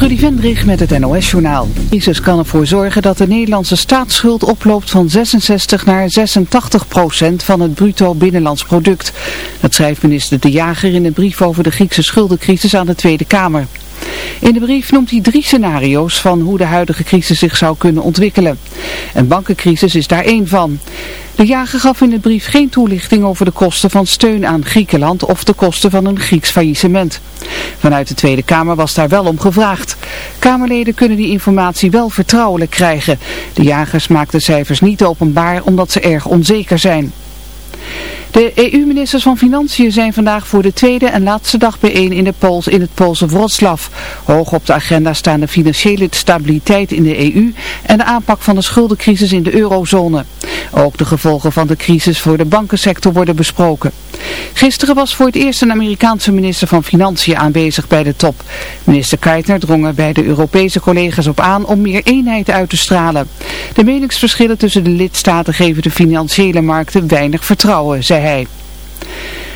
Trudy Vendrig met het NOS-journaal. Crisis kan ervoor zorgen dat de Nederlandse staatsschuld oploopt van 66 naar 86 procent van het bruto binnenlands product. Dat schrijft minister De Jager in een brief over de Griekse schuldencrisis aan de Tweede Kamer. In de brief noemt hij drie scenario's van hoe de huidige crisis zich zou kunnen ontwikkelen. Een bankencrisis is daar één van. De jager gaf in de brief geen toelichting over de kosten van steun aan Griekenland of de kosten van een Grieks faillissement. Vanuit de Tweede Kamer was daar wel om gevraagd. Kamerleden kunnen die informatie wel vertrouwelijk krijgen. De jagers maakten cijfers niet openbaar omdat ze erg onzeker zijn. De EU-ministers van Financiën zijn vandaag voor de tweede en laatste dag bijeen in, de Pools, in het Poolse Wroclaw. Hoog op de agenda staan de financiële stabiliteit in de EU en de aanpak van de schuldencrisis in de eurozone. Ook de gevolgen van de crisis voor de bankensector worden besproken. Gisteren was voor het eerst een Amerikaanse minister van Financiën aanwezig bij de top. Minister Keitner drong er bij de Europese collega's op aan om meer eenheid uit te stralen. De meningsverschillen tussen de lidstaten geven de financiële markten weinig vertrouwen, zei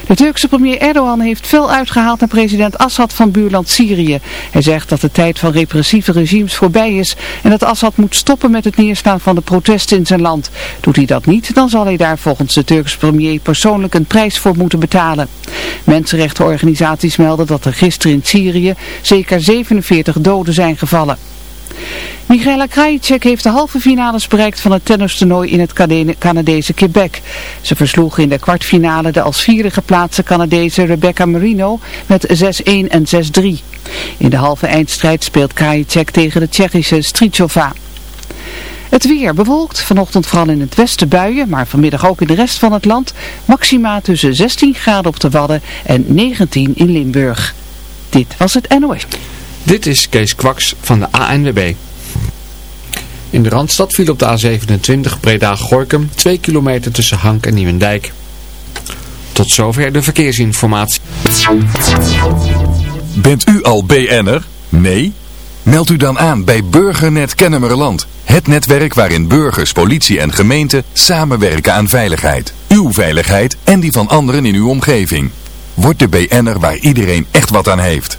De Turkse premier Erdogan heeft veel uitgehaald naar president Assad van buurland Syrië. Hij zegt dat de tijd van repressieve regimes voorbij is en dat Assad moet stoppen met het neerstaan van de protesten in zijn land. Doet hij dat niet, dan zal hij daar volgens de Turkse premier persoonlijk een prijs voor moeten betalen. Mensenrechtenorganisaties melden dat er gisteren in Syrië zeker 47 doden zijn gevallen. Michaela Krajicek heeft de halve finales bereikt van het tennistoernooi in het Canadese Quebec. Ze versloeg in de kwartfinale de als vierde geplaatste Canadese Rebecca Marino met 6-1 en 6-3. In de halve eindstrijd speelt Krajicek tegen de Tsjechische Strichova. Het weer bewolkt, vanochtend vooral in het westen buien, maar vanmiddag ook in de rest van het land. Maxima tussen 16 graden op de Wadden en 19 in Limburg. Dit was het NOS. Dit is Kees Kwaks van de ANWB. In de Randstad viel op de A27 Breda-Gorkum 2 kilometer tussen Hank en Nieuwendijk. Tot zover de verkeersinformatie. Bent u al BN'er? Nee? Meld u dan aan bij Burgernet Kennemerland. Het netwerk waarin burgers, politie en gemeente samenwerken aan veiligheid. Uw veiligheid en die van anderen in uw omgeving. Word de BN'er waar iedereen echt wat aan heeft.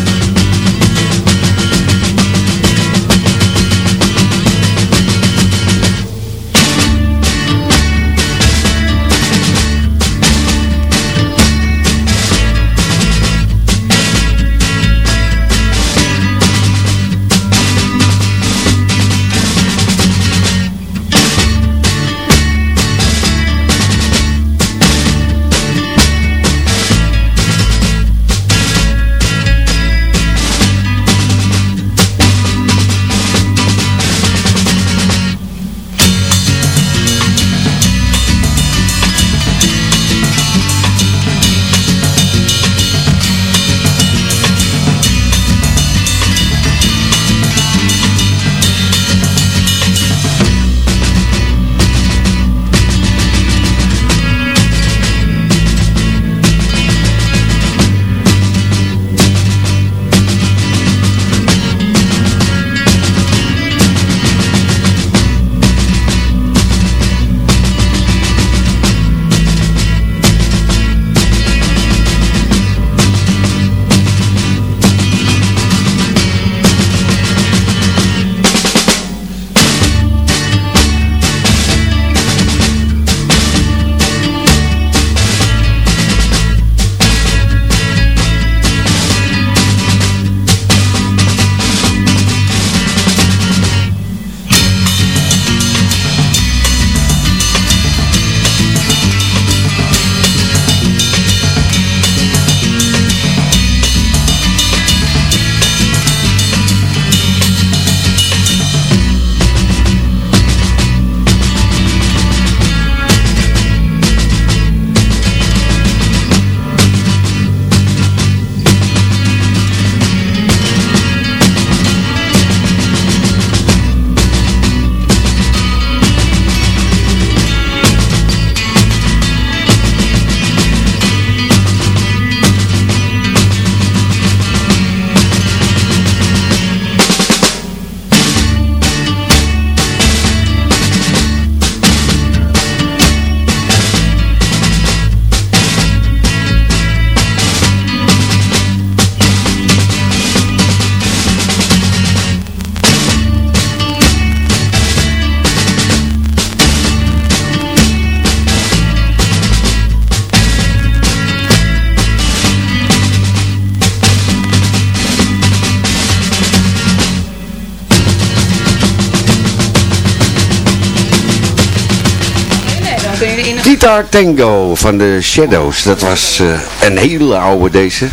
Tango van de Shadows. Dat was eh, een hele oude deze.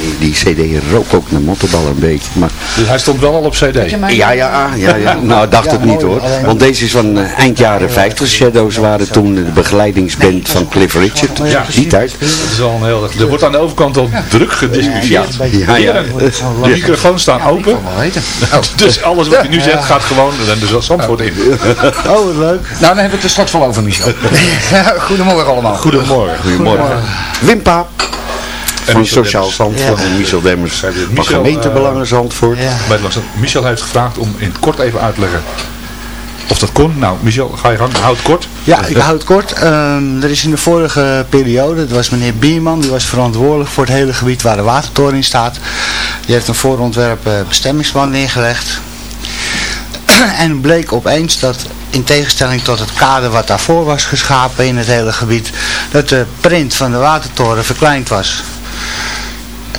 Die, die cd rook ook naar mottenbal een beetje. Maar, Dus hij stond wel al op cd. ja, ja, ja, ja. Nou, dacht het niet hoor. Want deze is van eh, eind jaren 50. Shadows waren toen de begeleidingsband van Cliff Richard. Ja. Die tijd. Dat is wel een heel... Er wordt aan de overkant al druk gediscussieerd. Ja, ja. De microfoons staan open. Dus alles wat hij nu zegt gaat gewoon er dus Zandvoort in. Oh, wat leuk. Nou, dan hebben we het er straks wel over, Michel. Goedemorgen allemaal. Goedemorgen. Goedemorgen. Wimpa. Van Michel Sociaal. Zandvoort en Michel Demmers van gemeentebelangen Zandvoort. Ja. Bij het Langs- Michel heeft gevraagd om in het kort even uit te leggen of dat kon. Nou, Michel, ga je gang. Houd het kort. Ja, ik hou het kort. Ehm, er is in de vorige periode, dat was meneer Bierman, die was verantwoordelijk voor het hele gebied waar de watertoren in staat. Die heeft een voorontwerp eh, bestemmingsplan neergelegd. en bleek opeens dat in tegenstelling tot het kader wat daarvoor was geschapen in het hele gebied, dat de print van de watertoren verkleind was.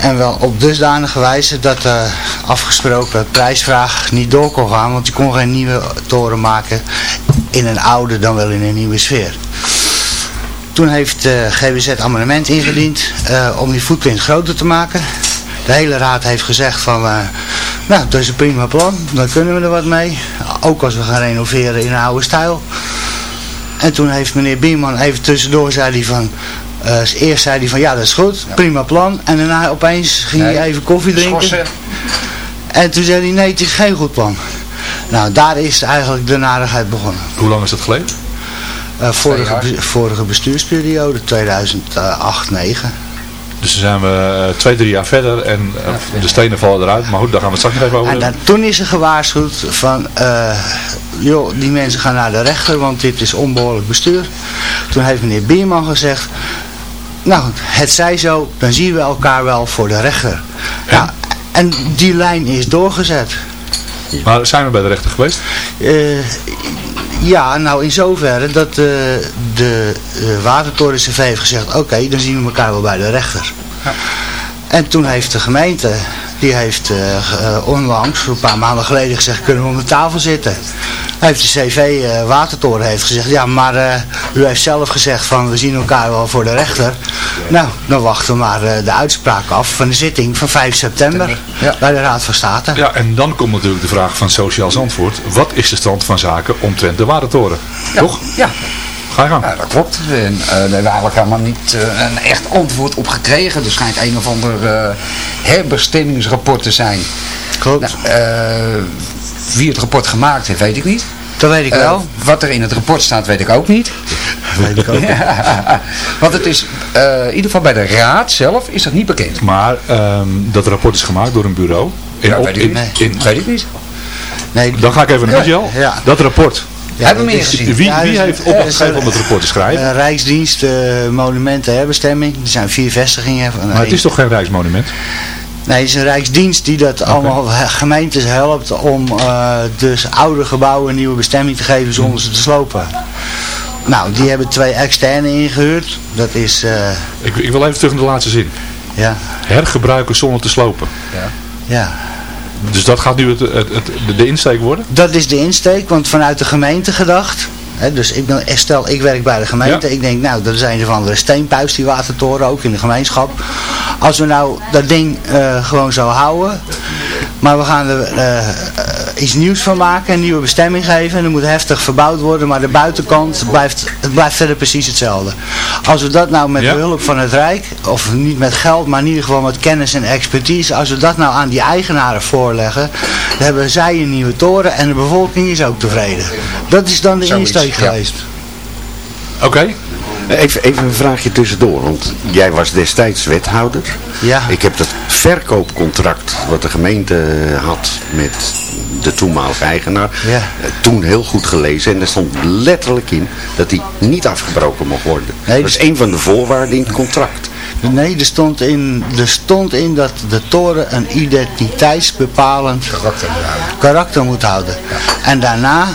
En wel op dusdanige wijze dat de afgesproken prijsvraag niet door kon gaan, want je kon geen nieuwe toren maken in een oude dan wel in een nieuwe sfeer. Toen heeft de GWZ amendement ingediend eh, om die footprint groter te maken. De hele raad heeft gezegd van, eh, nou dat is een prima plan, dan kunnen we er wat mee. Ook als we gaan renoveren in een oude stijl. En toen heeft meneer Bierman even tussendoor zei hij van, eh, eerst zei hij van ja dat is goed, prima plan. En daarna opeens ging hij even koffie drinken. Schorsen. En toen zei hij nee het is geen goed plan. Nou daar is eigenlijk de narigheid begonnen. Hoe lang is dat geleden? Eh, vorige, vorige bestuursperiode 2008 2009 Dus dan zijn we eh, twee, drie jaar verder en de stenen vallen eruit. Maar goed, daar gaan we het straks nog even over En dan, toen is er gewaarschuwd van, eh, joh, die mensen gaan naar de rechter, want dit is onbehoorlijk bestuur. Toen heeft meneer Bierman gezegd, nou, het zij zo, dan zien we elkaar wel voor de rechter. Ja, en die lijn is doorgezet. Maar zijn we bij de rechter geweest? Eh, ja, nou in zoverre dat eh, de uh, Watertoren CV heeft gezegd, oké, dan zien we elkaar wel bij de rechter. En toen heeft de gemeente, die heeft eh, eh, onlangs, een paar maanden geleden gezegd, kunnen we om de tafel zitten. Heeft de CV eh, Watertoren heeft gezegd, ja maar eh, u heeft zelf gezegd van we zien elkaar wel voor de rechter. Nou, dan wachten we maar eh, de uitspraak af van de zitting van 5 september bij de Raad van State. Ja, en dan komt natuurlijk de vraag van Sociaal Zandvoort. Wat is de stand van zaken omtrent de Watertoren? Toch? Ja. Ga je gang. Ja, dat klopt. En, eh, daar hebben we eigenlijk helemaal niet eh, een echt antwoord op gekregen. Er schijnt een of ander eh, herbestemmingsrapport te zijn. Klopt. Nou, wie het rapport gemaakt heeft, weet ik niet. Dat weet ik wel. wat er in het rapport staat, weet ik ook niet. weet ik ook. Ja, Want het is, in ieder geval bij de raad zelf, is dat niet bekend. Maar ehm, dat rapport is gemaakt door een bureau. In, Ja, op- weet ik in- niet. Weet ik niet. Nee, dan ga ik even naar Michel. ja. Dat rapport. Hebben we dat meer is- gezien? Wie, Ja, wie heeft eh, opdracht is gegeven een- om het rapport te schrijven? Eh, Rijksdienst, eh, monumenten, herbestemming. Er zijn vier vestigingen. Van, maar het is toch geen rijksmonument? Nee, het is een Rijksdienst die dat allemaal gemeentes helpt om eh, dus oude gebouwen een nieuwe bestemming te geven zonder ze te slopen. Nou, die hebben twee externe ingehuurd. Dat is, eh, Ik, ik wil even terug naar de laatste zin. ja, Hergebruiken zonder te slopen. ja. Dus dat gaat nu het, het, het- de, de insteek worden? Dat is de insteek, want vanuit de gemeente gedacht. Hè, dus ik ben, stel, ik werk bij de gemeente. Ja. Ik denk, nou, dat is een of andere steenpuis, die watertoren, ook in de gemeenschap. Als we nou dat ding eh, gewoon zo houden. Maar we gaan er eh, iets nieuws van maken, een nieuwe bestemming geven. En er moet heftig verbouwd worden, maar de buitenkant blijft, het blijft verder precies hetzelfde. Als we dat nou met Ja. behulp van het Rijk, of niet met geld, maar in ieder geval met kennis en expertise. Als we dat nou aan die eigenaren voorleggen, dan hebben zij een nieuwe toren en de bevolking is ook tevreden. Dat is dan de insteek ja. geweest. Oké. Even, even een vraagje tussendoor, want jij was destijds wethouder. Ja. Ik heb dat verkoopcontract wat de gemeente had met de toenmalige eigenaar Ja. eh, toen heel goed gelezen. En er stond letterlijk in dat die niet afgebroken mocht worden. Nee, dat is een van de voorwaarden in het contract. Nee, er stond in, er stond in dat de toren een identiteitsbepalend karakter moet houden. En daarna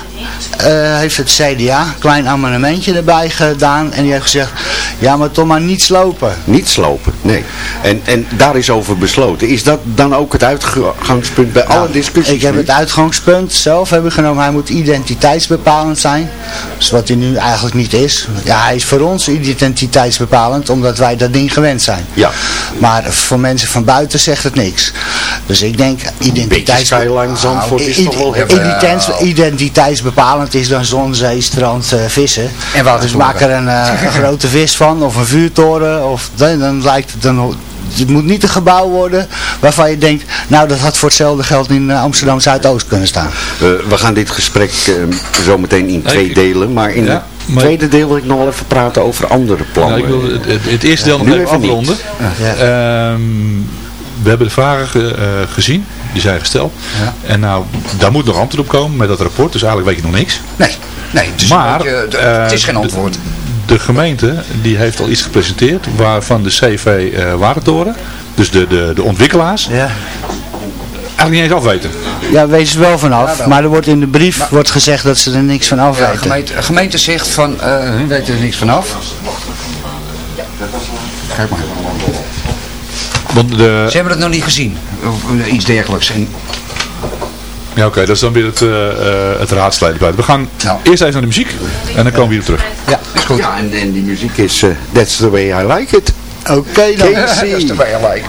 eh, heeft het CDA een klein amendementje erbij gedaan. En die heeft gezegd, ja maar toch maar niet slopen. Niet slopen, nee. En, en daar is over besloten. Is dat dan ook het uitgangspunt bij alle discussies? Ik heb nu? het uitgangspunt zelf hebben genomen. Hij moet identiteitsbepalend zijn. Dus wat hij nu eigenlijk niet is. Ja, hij is voor ons identiteitsbepalend omdat wij dat ding gewend zijn. Ja. Maar voor mensen van buiten zegt het niks. Dus ik denk identiteits... skyline Zandvoort is toch wel heftig. identiteits, identiteitsbepalend is dan zon, zee, strand, eh, vissen. En watertoren. Dus maak er een, eh, een grote vis van of een vuurtoren. Of, dan, dan lijkt het dan... Het moet niet een gebouw worden waarvan je denkt, nou dat had voor hetzelfde geld in eh, Amsterdam Zuidoost kunnen staan. Eh, we gaan dit gesprek eh, zo meteen in twee delen. Maar in Ja, het maar- tweede deel wil ik nog wel even praten over andere plannen. Nou, ik wil het, het- het eerste deel nog Nu even afronden. Ja. Ehm, we hebben de vragen ge- eh, gezien, die zijn gesteld. En nou, daar moet nog antwoord op komen met dat rapport, dus eigenlijk weet je nog niks. Nee, nee het, is maar beetje, de- eh, het is geen antwoord. De, gemeente die heeft al iets gepresenteerd waarvan de CV eh Watertoren, dus de, de, de ontwikkelaars, Ja. eigenlijk niet eens afweten. Ja, wees er wel vanaf. Ja. Maar er wordt in de brief wordt gezegd dat ze er niks van Ja, afweten. de gemeente, gemeente zegt van, eh hun weten er niks vanaf. Kijk maar. Want de, Ze hebben het nog niet gezien. Of eh, iets dergelijks. En, ja, oké, dat is dan weer het, eh eh het raadsleden. We gaan Nou. eerst even naar de muziek en dan komen we hier op terug. ja, is goed. Ja, en, en die muziek is eh, That's the way I like it. Oké dan. Casey. Dat is erbij gelijk.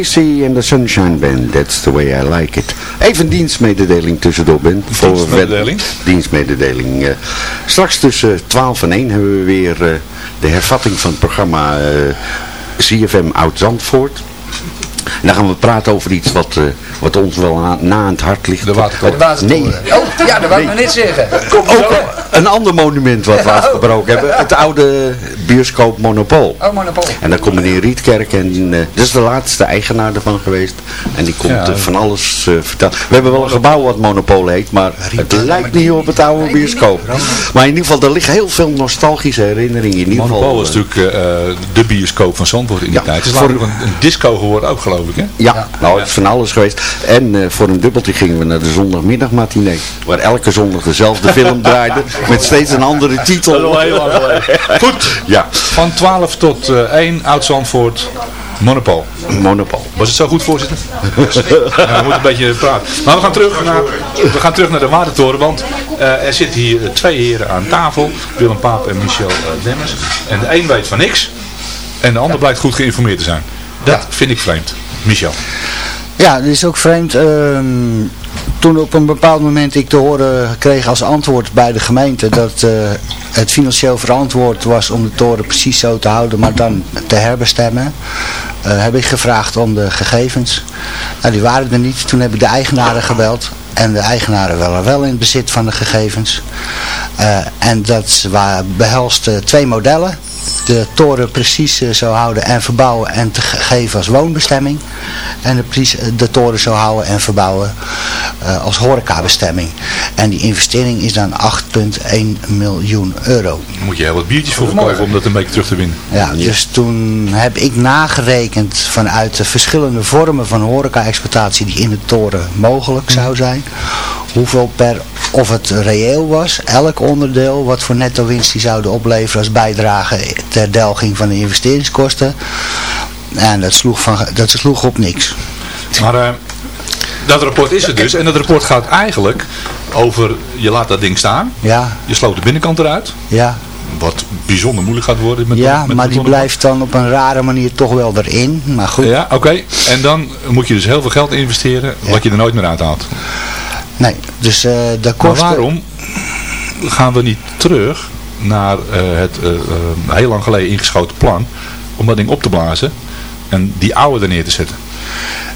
Casey en de Sunshine Band, that's the way I like it. Even een dienstmededeling tussendoor, Ben. Voor- Dienstmededeling? Dienstmededeling. eh. straks tussen 12 en 1 hebben we weer eh, de hervatting van het programma eh, CFM Oud-Zandvoort. En dan gaan we praten over iets wat eh, wat ons wel aan, na aan het hart ligt. De watertoren. Nee. Oh, ja, dat wou ik maar net zeggen. Ook een ander monument wat we afgebroken hebben. Het oude bioscoop Monopol. Oh, Monopol. En daar komt meneer Rietkerk en eh, dat is de laatste eigenaar ervan geweest. En die komt Ja. eh, van alles eh, vertellen. We hebben wel een gebouw wat Monopol heet, maar het lijkt niet op het oude bioscoop. Maar in ieder geval, er liggen heel veel nostalgische herinneringen. In ieder Monopol geval, was natuurlijk eh, de bioscoop van Zandvoort in die Ja, tijd. Het is voor- een, een disco geworden ook geloof ik hè? Ja, nou het is van alles geweest. En eh, voor een dubbeltje gingen we naar de zondagmiddagmatinee. Waar elke zondag dezelfde film draaide. Met steeds een andere titel. Dat is al heel lang geleden. Goed, Ja, van 12 tot eh 1 oud Zandvoort, Monopol. Monopol. Was het zo goed voorzitter? ja, we moeten een beetje praten. Maar we gaan terug naar, we gaan terug naar de Watertoren, want eh, er zitten hier twee heren aan tafel. Willem Paap en Michel eh, Demmers. En de een weet van niks en de ander blijkt goed geïnformeerd te zijn. Dat vind ik vreemd. Michel. Ja, dat is ook vreemd. Ehm, toen op een bepaald moment ik te horen kreeg als antwoord bij de gemeente dat eh, het financieel verantwoord was om de toren precies zo te houden, maar dan te herbestemmen, eh, heb ik gevraagd om de gegevens. Nou, die waren er niet. Toen heb ik de eigenaren gebeld. En de eigenaren waren wel in bezit van de gegevens. Eh, en dat wa- behelst eh, twee modellen. De toren precies eh, zou houden en verbouwen en te ge- geven als woonbestemming. En de, precies- eh, de toren zou houden en verbouwen eh, als horecabestemming. En die investering is dan 8,1 miljoen euro. Moet je heel wat biertjes voor verkopen om dat een beetje terug te winnen. Ja, dus toen heb ik nagerekend vanuit de verschillende vormen van horeca-exploitatie die in de toren mogelijk zou zijn. Hoeveel per, of het reëel was, elk onderdeel, wat voor netto winst die zouden opleveren als bijdrage ter delging van de investeringskosten. En dat sloeg, van, dat sloeg op niks. Maar eh, dat rapport is er dus. En dat rapport gaat eigenlijk over, je laat dat ding staan. Ja, Je sloot de binnenkant eruit. ja, Wat bijzonder moeilijk gaat worden. Met ja met maar die blijft dan op een rare manier toch wel erin. Maar goed, Ja, oké. En dan moet je dus heel veel geld investeren, wat je er nooit meer uithaalt. Nee. Dus eh de Maar kosten... waarom gaan we niet terug naar eh, het eh, heel lang geleden ingeschoten plan om dat ding op te blazen en die oude er neer te zetten?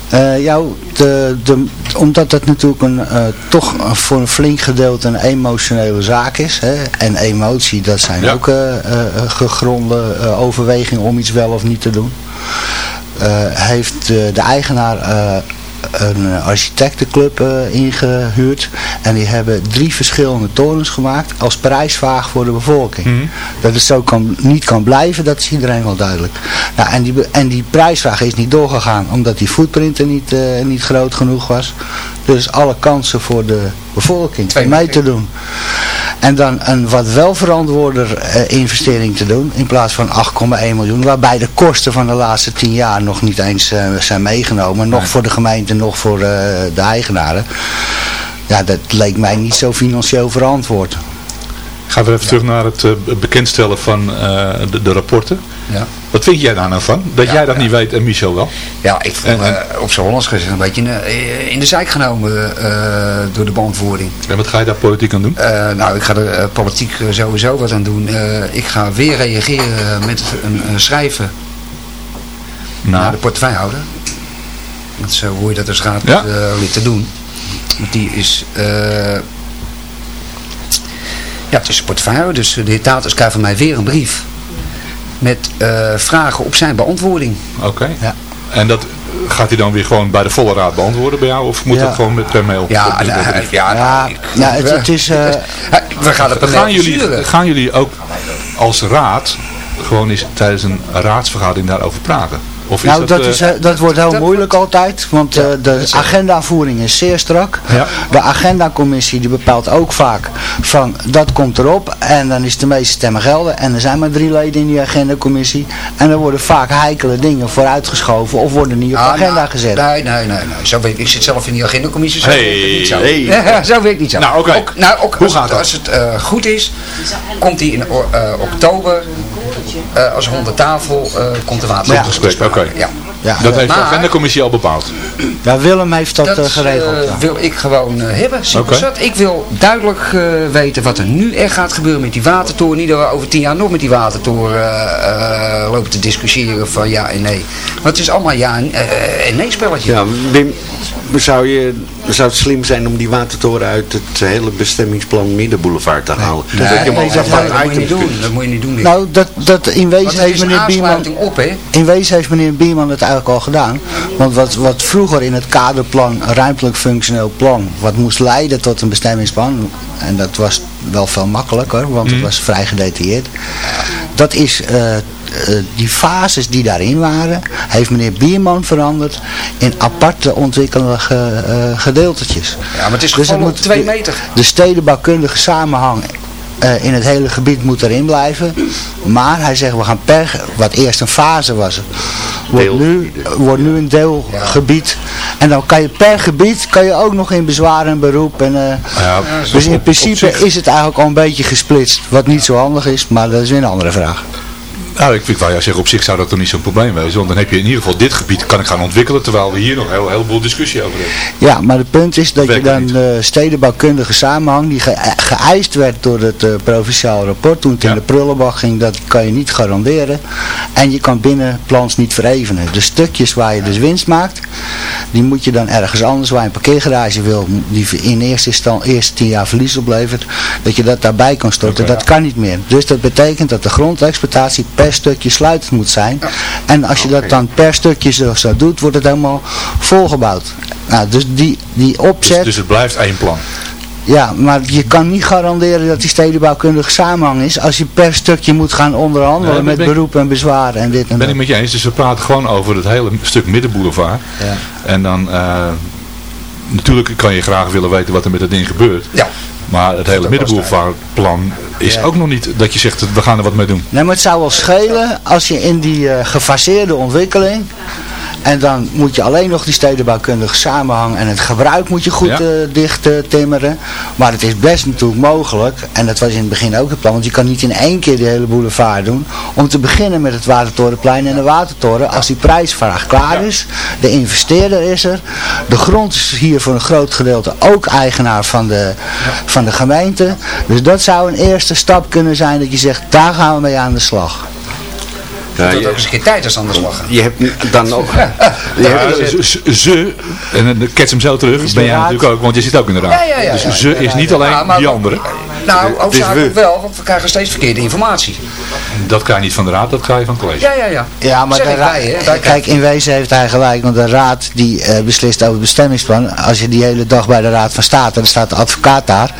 Eh, jou, de, de, omdat het natuurlijk een, toch voor een flink gedeelte een emotionele zaak is. Hè, en emotie, dat zijn Ja. ook eh, gegronde overwegingen om iets wel of niet te doen. Heeft de, de eigenaar een architectenclub eh, ingehuurd. En die hebben drie verschillende torens gemaakt als prijsvraag voor de bevolking. Mhm. Dat het zo kan, niet kan blijven, dat is iedereen wel duidelijk. Nou, en, die, en die prijsvraag is niet doorgegaan omdat die footprint er niet, eh, niet groot genoeg was. Dus alle kansen voor de bevolking Twee mee te doen. En dan een wat wel verantwoorder eh, investering te doen in plaats van 8,1 miljoen. Waarbij de kosten van de laatste 10 jaar nog niet eens eh, zijn meegenomen. Nog voor de gemeente, nog voor eh, de eigenaren. Ja, dat leek mij niet zo financieel verantwoord. Gaan we even terug naar het bekendstellen van de, de rapporten. Ja. Wat vind jij daar nou van? Dat jij dat niet weet en Michel wel? Ja, ik voel En- eh, op zijn Hollands gezegd een beetje eh, in de zijk genomen eh, door de beantwoording. En wat ga je daar politiek aan doen? Nou, ik ga er politiek sowieso wat aan doen. Ik ga weer reageren met een, schrijven naar Nou, de portefeuillehouder. Want zo hoor je dat als raad Ja. eh, lid te doen. Want die is... ja, het is een portefeuillehouder. Dus de heer Taters krijgt van mij weer een brief. Met eh, vragen op zijn beantwoording. oké. Ja. En dat gaat hij dan weer gewoon bij de volle raad beantwoorden bij jou? Of moet Ja. dat gewoon met per mail? Ja, Op de- nou, op de- ja, Ja, nou, ik- ja, het, het is... eh, we gaan het per Gaan mail jullie, gaan jullie ook als raad gewoon eens tijdens een raadsvergadering daarover praten? Of is nou, dat, eh, is, eh, dat wordt heel dat- moeilijk altijd, want eh, de agendavoering is zeer strak. Ja. De agendacommissie die bepaalt ook vaak van dat komt erop en dan is de meeste stemmen gelden. En er zijn maar drie leden in die agendacommissie en er worden vaak heikele dingen vooruitgeschoven of worden niet op de Ah, agenda nou, gezet. Nee, nee, nee. nee. Zo weet ik. ik zit zelf in die agendacommissie. Zo Hey, weet ik niet zo. hey. zo weet ik niet zo. Nou, oké. Ook, nou, ook Hoe als, gaat het, dat? als het eh, goed is, komt hij in eh, oktober eh, als rond de tafel eh, komt de water. Ja. gesprek, oké. Ja. Ja, Dat heeft de agendacommissie al bepaald. ja, Willem heeft dat, Dat eh, geregeld. ja. wil ik gewoon eh, hebben. Simpel. Ik wil duidelijk eh, weten wat er nu echt gaat gebeuren met die watertoren. Niet dat we over tien jaar nog met die watertoren lopen te discussiëren van ja en nee. Want het is allemaal ja en, en nee spelletje. Ja, Wim, zou, je, zou het slim zijn om die watertoren uit het hele bestemmingsplan Middenboulevard te halen? Nee, dat je nee, dat, dat moet je niet doen. Dat moet je niet doen. Nou, dat, dat in wezen het heeft meneer Bierman... op, hè? In wezen heeft meneer Bierman het eigenlijk al gedaan. Want wat, wat vroeger in het kaderplan, ruimtelijk functioneel plan, wat moest leiden tot een bestemmingsplan, en dat was wel veel makkelijker, want het was vrij gedetailleerd. Dat is, eh, die fases die daarin waren, heeft meneer Bierman veranderd in aparte ontwikkelende eh, gedeeltetjes. Ja, maar het is Dus gewoon op moet twee meter. De stedenbouwkundige samenhang eh, in het hele gebied moet erin blijven. Maar hij zegt, we gaan per, wat eerst een fase was, wordt nu, wordt nu een deelgebied. En dan kan je per gebied, kan je ook nog in bezwaar en beroep. En, eh, Ja, dus in op- op principe is het eigenlijk al een beetje gesplitst. Wat niet zo handig is, maar dat is weer een andere vraag. Nou, ik, ik wou jou zeggen, op zich zou dat toch niet zo'n probleem wezen. Want dan heb je in ieder geval dit gebied kan ik gaan ontwikkelen. Terwijl we hier nog een heel, heleboel discussie over hebben. Ja, maar het punt is dat je dan de stedenbouwkundige samenhang die ge geëist werd door het eh, provinciaal rapport toen het in de prullenbak ging, dat kan je niet garanderen. En je kan binnen plans niet verevenen. De stukjes waar je dus winst maakt, die moet je dan ergens anders waar je een parkeergarage wil, die in eerste instantie eerste tien jaar verlies oplevert, dat je dat daarbij kan storten. dat kan niet meer. Dus dat betekent dat de grondexploitatie per stukje sluitend moet zijn. En als je dat dan per stukje zo, zo doet, wordt het helemaal volgebouwd. Nou, dus die, die Dus, opzet, dus het blijft één plan. ja, maar je kan niet garanderen dat die stedenbouwkundige samenhang is als je per stukje moet gaan onderhandelen Nee, met ben ik- beroep en bezwaar en dit en Ben dat. ik met je eens. Dus we praten gewoon over het hele stuk middenboulevard. Ja. En dan, eh, natuurlijk kan je graag willen weten wat er met dat ding gebeurt. Ja. Maar het hele middenboulevardplan is Ja. ook nog niet dat je zegt, we gaan er wat mee doen. Nee, maar het zou wel schelen als je in die eh, gefaseerde ontwikkeling en dan moet je alleen nog die stedenbouwkundige samenhang en het gebruik moet je goed Ja. eh, dicht eh, timmeren. Maar het is best natuurlijk mogelijk, en dat was in het begin ook het plan, want je kan niet in één keer die hele boulevard doen, om te beginnen met het Watertorenplein en de Watertoren. Als die prijsvraag klaar is, de investeerder is er, de grond is hier voor een groot gedeelte ook eigenaar van de, van de gemeente. Dus dat zou een eerste stap kunnen zijn dat je zegt, daar gaan we mee aan de slag. Ja, dat je- ook eens een keer tijd als anders lachen. Je hebt dan ook... Je hebt, ze, ze, en dan kets hem zo terug, ben jij natuurlijk ook, want je zit ook in de raad. Ja, ja, ja, dus ja. ze is niet alleen die andere. Nou, hoofdzakelijk we. wel, want we krijgen steeds verkeerde informatie. Dat krijg je niet van de raad, dat krijg je van het college. Ja, ja, ja. Ja, maar de ik ra- bij, hè? Wij kijk, in wezen heeft hij gelijk, want de raad die eh, beslist over het bestemmingsplan, als je die hele dag bij de raad van state, dan staat de advocaat daar,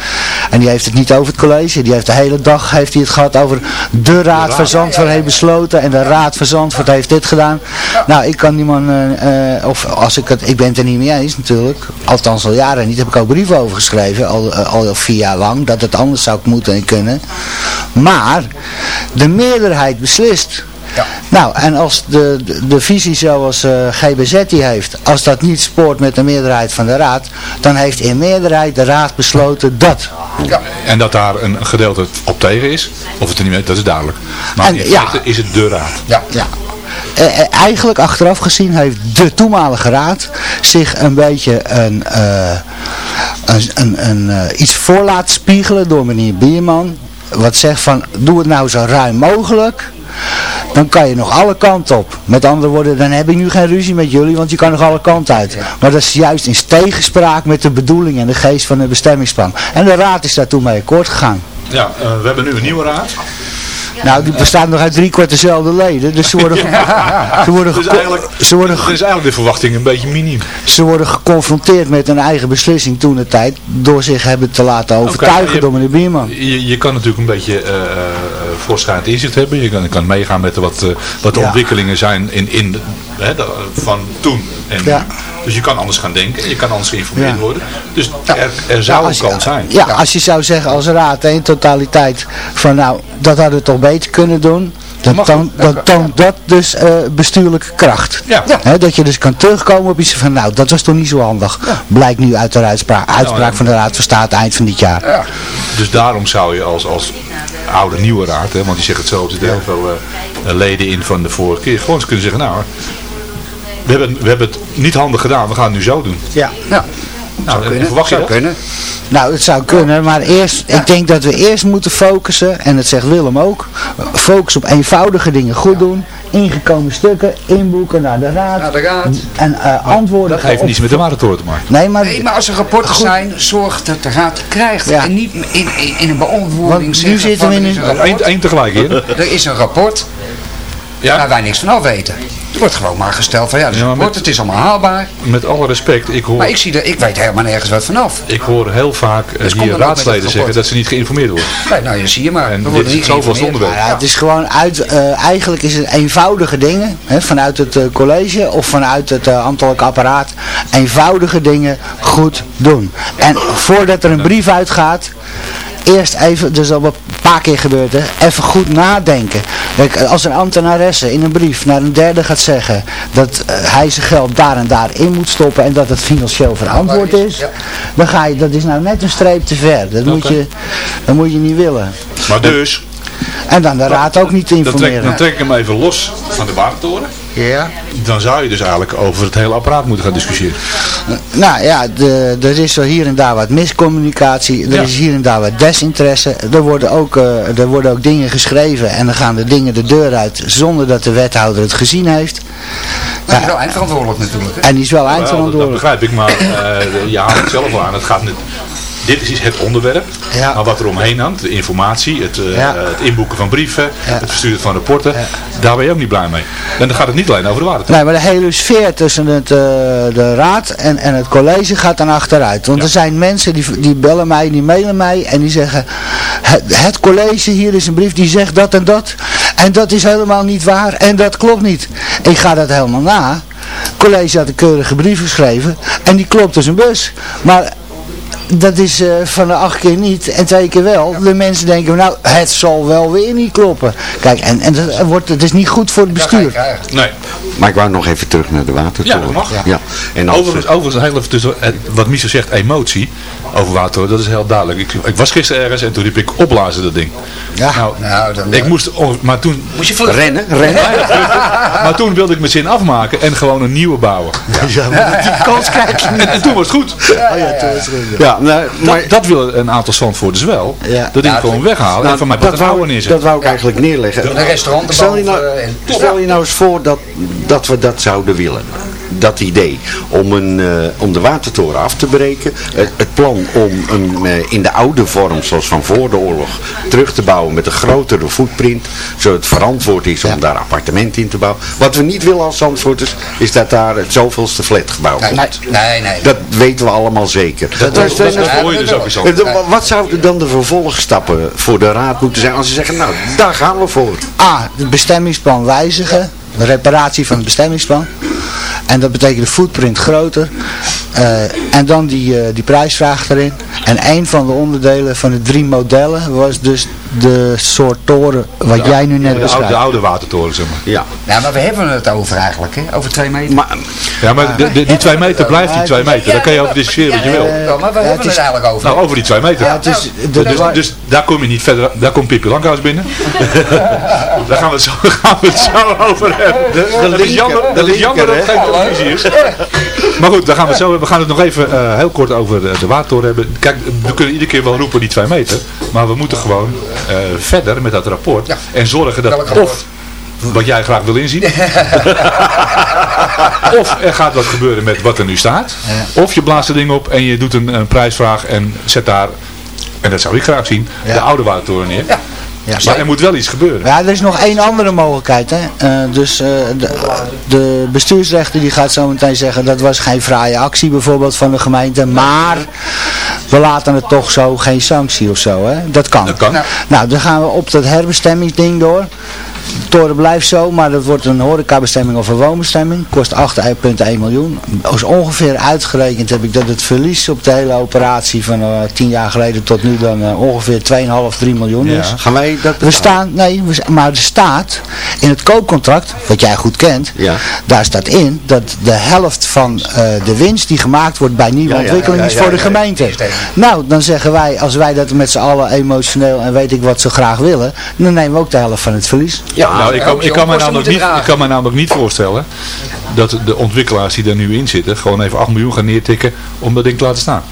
en die heeft het niet over het college, die heeft de hele dag heeft hij het gehad over de raad van Zandvoort heeft besloten, en de raad van Zandvoort heeft dit gedaan. Nou, ik kan die man, eh, eh, of als ik het, ik ben het er niet mee eens natuurlijk, althans al jaren niet, heb ik ook brieven over geschreven, al, al vier jaar lang, dat het anders zou moeten en kunnen. Maar, de meerderheid beslist. Ja. Nou, en als de, de, de visie zoals eh, GBZ die heeft, als dat niet spoort met de meerderheid van de raad, dan heeft in meerderheid de raad besloten dat. Ja. En dat daar een gedeelte op tegen is, of het er niet mee, dat is duidelijk. Maar En, in ja. is het de raad. Ja. Ja. Eh, eh, eigenlijk achteraf gezien heeft de toenmalige raad zich een beetje een, eh, een, een, een, eh, iets voor laten spiegelen door meneer Bierman. Wat zegt van, doe het nou zo ruim mogelijk. Dan kan je nog alle kanten op. Met andere woorden, dan heb ik nu geen ruzie met jullie, want je kan nog alle kanten uit. Maar dat is juist in tegenspraak met de bedoeling en de geest van het bestemmingsplan. En de raad is daar toen mee akkoord gegaan. Ja, eh, we hebben nu een nieuwe raad. Nou, die bestaat nog uit drie kwart dezelfde leden. Dus ze worden, ze worden, Dus eigenlijk, ze, worden, dus is eigenlijk de verwachting een beetje miniem. ze worden geconfronteerd met een eigen beslissing toen de tijd. Door zich hebben te laten overtuigen je- door meneer Bierman. Je, je kan natuurlijk een beetje eh, voorschrijdend inzicht hebben. Je kan, je kan meegaan met wat, eh, wat de Ja. ontwikkelingen zijn in, in, hè, van toen en Ja. Dus je kan anders gaan denken. Je kan anders geïnformeerd worden. Dus er, er zou een kans zijn. Ja, als je zou zeggen als raad in totaliteit van nou, dat hadden we toch beter kunnen doen. Dan Mag toont toont dat dus eh, bestuurlijke kracht. Ja. Dat je dus kan terugkomen op iets van nou, dat was toch niet zo handig. Blijkt nu uit de uitspraak, uitspraak ja. van de Raad van State eind van dit jaar. Dus daarom zou je als, als oude nieuwe raad, hè, want die zegt het zo, er zitten heel veel eh, leden in van de vorige keer, gewoon eens kunnen zeggen, nou, we hebben, we hebben het niet handig gedaan, we gaan het nu zo doen. Ja. Ja. Nou, en Kunnen. verwacht je Zou dat? kunnen. Nou, het zou kunnen, maar eerst, ik denk dat we eerst moeten focussen, en dat zegt Willem ook, focus op eenvoudige dingen goed doen, ingekomen stukken inboeken naar de raad. Naar de raad. En eh, antwoorden. Dat heeft op- niets met de watertoren te maken. Nee, maar, Nee, maar als er rapporten zijn, zorg dat de raad het krijgt. Ja. En niet in, in, in een beantwoording Want nu zitten van, we in een- een Eén tegelijk hier. Er is een rapport Ja. waar wij niks van af weten. Er wordt gewoon maar gesteld van ja, rapport, met- het is allemaal haalbaar. Met alle respect, ik hoor, Maar ik, zie dat, ik weet helemaal nergens wat vanaf. ik hoor heel vaak eh, Dus hier raadsleden zeggen dat ze niet geïnformeerd worden. Nee, nou, je zie je maar. En dit is het geïnformeerd. onderwerp. Ja, het is gewoon uit, eh, eigenlijk is het eenvoudige dingen, hè, vanuit het eh, college of vanuit het eh, ambtelijk apparaat, eenvoudige dingen goed doen. En voordat er een brief uitgaat, eerst even, dus al een paar keer gebeurd, hè, even goed nadenken. Kijk, als een ambtenaresse in een brief naar een derde gaat zeggen dat eh, hij zijn geld daar en daar in moet stoppen en dat het financieel verantwoord is, Ja. dan ga je, dat is nou net een streep te ver. Dat, moet, je, dat moet je niet willen. Maar dus, En dan de raad ook niet dan trek, informeren. dan trek ik hem even los van de watertoren. Ja. Dan zou je dus eigenlijk over het hele apparaat moeten gaan discussiëren. Nou ja, de, er is zo hier en daar wat miscommunicatie, er Ja. is hier en daar wat desinteresse. Er worden, ook, eh, er worden ook dingen geschreven en dan gaan de dingen de deur uit zonder dat de wethouder het gezien heeft. Is wel eindverantwoordelijk natuurlijk. Hè? En die is wel Wel, dat, dat eindverantwoordelijk. begrijp ik, maar eh, je haalt het zelf aan. Het gaat niet, dit is het onderwerp, Ja. maar wat er omheen hangt, de informatie, het, eh, Ja. het inboeken van brieven, het versturen van rapporten, daar ben je ook niet blij mee. En dan gaat het niet alleen over de watertoren. Nee, maar de hele sfeer tussen het, eh, de raad en, en het college gaat dan achteruit. Want er zijn mensen die, die bellen mij, die mailen mij en die zeggen... Het, het college, hier is een brief die zegt dat en dat. En dat is helemaal niet waar en dat klopt niet. Ik ga dat helemaal na. Het college had een keurige brief geschreven en die klopt als een bus. Maar dat is eh, van de acht keer niet en twee keer wel. De mensen denken, nou, het zal wel weer niet kloppen. Kijk, en, en dat wordt, het is niet goed voor het bestuur. Nee. Maar ik wou nog even terug naar de watertoren. Ja, dat mag. Ja. En als, Overigens, overigens heel even tussen, eh, wat Michel zegt, emotie over water, dat is heel duidelijk. Ik, ik was gisteren ergens en toen riep ik opblazen dat ding. Ja. Nou, Nou, dan, ik moest, on- maar toen, Moest je vluchten. rennen, rennen. maar toen wilde ik mijn zin afmaken en gewoon een nieuwe bouwen. Ja, maar die kans krijg je niet. en toen was het goed. Ja, toen is het goed. Ja, nou, maar Dat, dat willen een aantal Zandvoorters wel. Ja. Dat ding Ja, gewoon weghalen nou, en van mij dat, wou, neerzetten. dat wou ik eigenlijk neerleggen. Een restaurant Stel je, nou, en- stel je nou eens voor dat, dat we dat zouden willen. Dat idee om, een, eh, om de watertoren af te breken. Het, het plan om een, eh, in de oude vorm, zoals van voor de oorlog, terug te bouwen met een grotere footprint. Zodat het verantwoord is om daar appartementen in te bouwen. Wat we niet willen als Zandvoorters is dat daar het zoveelste flatgebouw Nee, komt. nee, nee. Dat weten we allemaal zeker. Dat, dat, dat dus eens Eh, Wat zouden dan de vervolgstappen voor de raad moeten zijn als ze zeggen, nou, daar gaan we voor. A, het bestemmingsplan wijzigen. De reparatie van het bestemmingsplan. En dat betekent de footprint groter. Eh, en dan die, eh, die prijsvraag erin. En een van de onderdelen van de drie modellen was dus de soort toren wat jij nu net de, beschrijft. de oude watertoren, zeg maar. Ja, Ja, maar we hebben het over eigenlijk, hè? Over twee meter. maar Ja, maar de, de- die twee meter blijft die twee meter. Daar kan je over discussiëren wat je wil. Ja, maar we Ja, hebben het het is- eigenlijk over. Nou, over die twee meter. Ja, het is, de, Dus, dus daar kom je niet verder, daar komt Pippi Lankhuis binnen. daar gaan we het zo, gaan we het zo over hebben. dat is jammer, dat is jammer dat het geen televisie is. Maar goed, daar gaan we, zo, we gaan het nog even eh, heel kort over de, de watertoren hebben. Kijk, we kunnen iedere keer wel roepen die twee meter. Maar we moeten gewoon eh, verder met dat rapport. Ja. En zorgen dat of wat jij graag wil inzien. of er gaat wat gebeuren met wat er nu staat. Of je blaast het ding op en je doet een, een prijsvraag en zet daar, en dat zou ik graag zien, Ja. de oude watertoren neer. Ja, maar er moet wel iets gebeuren. Ja, er is nog één andere mogelijkheid. Hè. Eh, dus eh, de, de bestuursrechter die gaat zo meteen zeggen dat was geen fraaie actie bijvoorbeeld van de gemeente. Maar we laten het toch zo, geen sanctie of zo. Hè. Dat kan. Dat kan. Nou, dan gaan we op dat herbestemmingsding door. Toren blijft zo, maar dat wordt een horecabestemming of een woonbestemming. Kost 8,1 miljoen. Als ongeveer uitgerekend heb ik dat het verlies op de hele operatie van eh 10 jaar geleden tot nu dan eh, ongeveer 2,5, 3 miljoen Ja. is. gaan wij dat We staan, nee, we, maar er staat in het koopcontract, wat jij goed kent, Ja. daar staat in dat de helft van eh, de winst die gemaakt wordt bij nieuwe Ja, ontwikkeling is voor de gemeente. Nou, dan zeggen wij, als wij dat met z'n allen emotioneel en weet ik wat zo graag willen, dan nemen we ook de helft van het verlies. Ja, nou, ik kan, ik, kan namelijk niet, ik kan me namelijk niet voorstellen dat de ontwikkelaars die er nu in zitten gewoon even 8 miljoen gaan neertikken om dat ding te laten staan.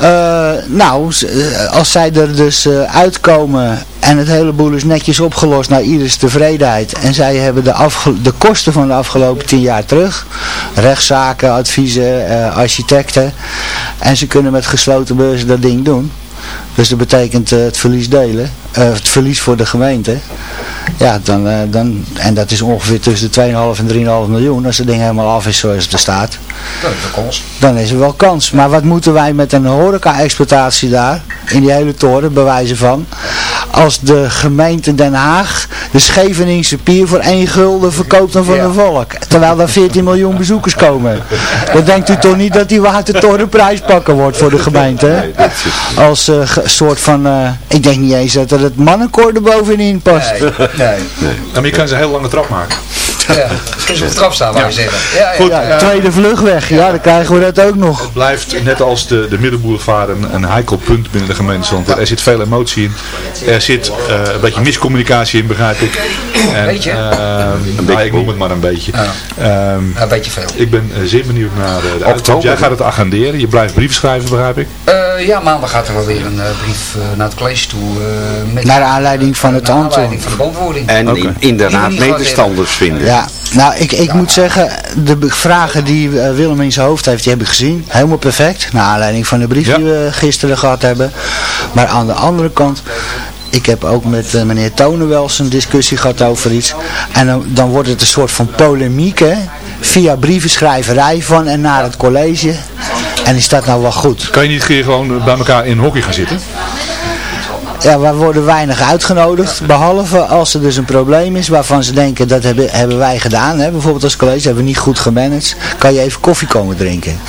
Eh, nou, eh, als zij er dus eh, uitkomen En het hele boel is netjes opgelost naar ieders tevredenheid. En zij hebben de, de kosten van de afgelopen tien jaar terug. Rechtszaken, adviezen, uh, architecten. En ze kunnen met gesloten beurzen dat ding doen. Dus dat betekent uh, het verlies delen. Uh, het verlies voor de gemeente. Ja, dan, uh, dan, en dat is ongeveer tussen de 2,5 en 3,5 miljoen. Als het ding helemaal af is zoals het er staat. Dan is er kans. Dan is er wel kans. Maar wat moeten wij met een horeca-exploitatie daar, in die hele toren, bewijzen van. Als de gemeente Den Haag de Scheveningse pier voor 1 gulden verkoopt dan van ja. de volk. Terwijl daar 14 miljoen bezoekers komen. Dan denkt u toch niet dat die watertoren prijspakken wordt voor de gemeente. Hè? Als uh, soort van, ik denk niet eens dat er het mannenkoor er bovenin past. Nee, nee. nee. Maar je kan ze een hele lange trap maken. Ja, kun je op de trap staan, wou je zeggen. Ja, ja. Goed, ja, tweede vluchtweg, ja, dan krijgen we dat ook nog. Het blijft, net als de, de middenboulevard, een, een heikel punt binnen de gemeente. Want er zit veel emotie in. Er zit uh, een beetje miscommunicatie in, begrijp ik. En, beetje? Uh, een beetje ik noem het maar een beetje. Ja. Um, een beetje veel. Ik ben uh, zeer benieuwd naar de uitkomst. Jij gaat het agenderen. Je blijft brief schrijven, begrijp ik? Ja, maandag gaat er wel weer een brief naar het college toe. met naar aanleiding van het. Naar aanleiding van de beantwoording. En okay. in, inderdaad medestanders vinden. Ja, nou, ik, ik moet zeggen, de vragen die uh, Willem in zijn hoofd heeft, die heb ik gezien. Helemaal perfect, naar aanleiding van de brief ja. die we gisteren gehad hebben. Maar aan de andere kant, ik heb ook met uh, meneer Tonen wel eens een discussie gehad over iets. En dan, dan wordt het een soort van polemiek, hè. Via brievenschrijverij van en naar het college. En is dat nou wel goed? Kan je niet keer gewoon bij elkaar in hockey gaan zitten? ja, wij worden weinig uitgenodigd. Behalve als er dus een probleem is waarvan ze denken dat hebben, hebben wij gedaan. Hè? Bijvoorbeeld als college hebben we niet goed gemanaged. Kan je even koffie komen drinken.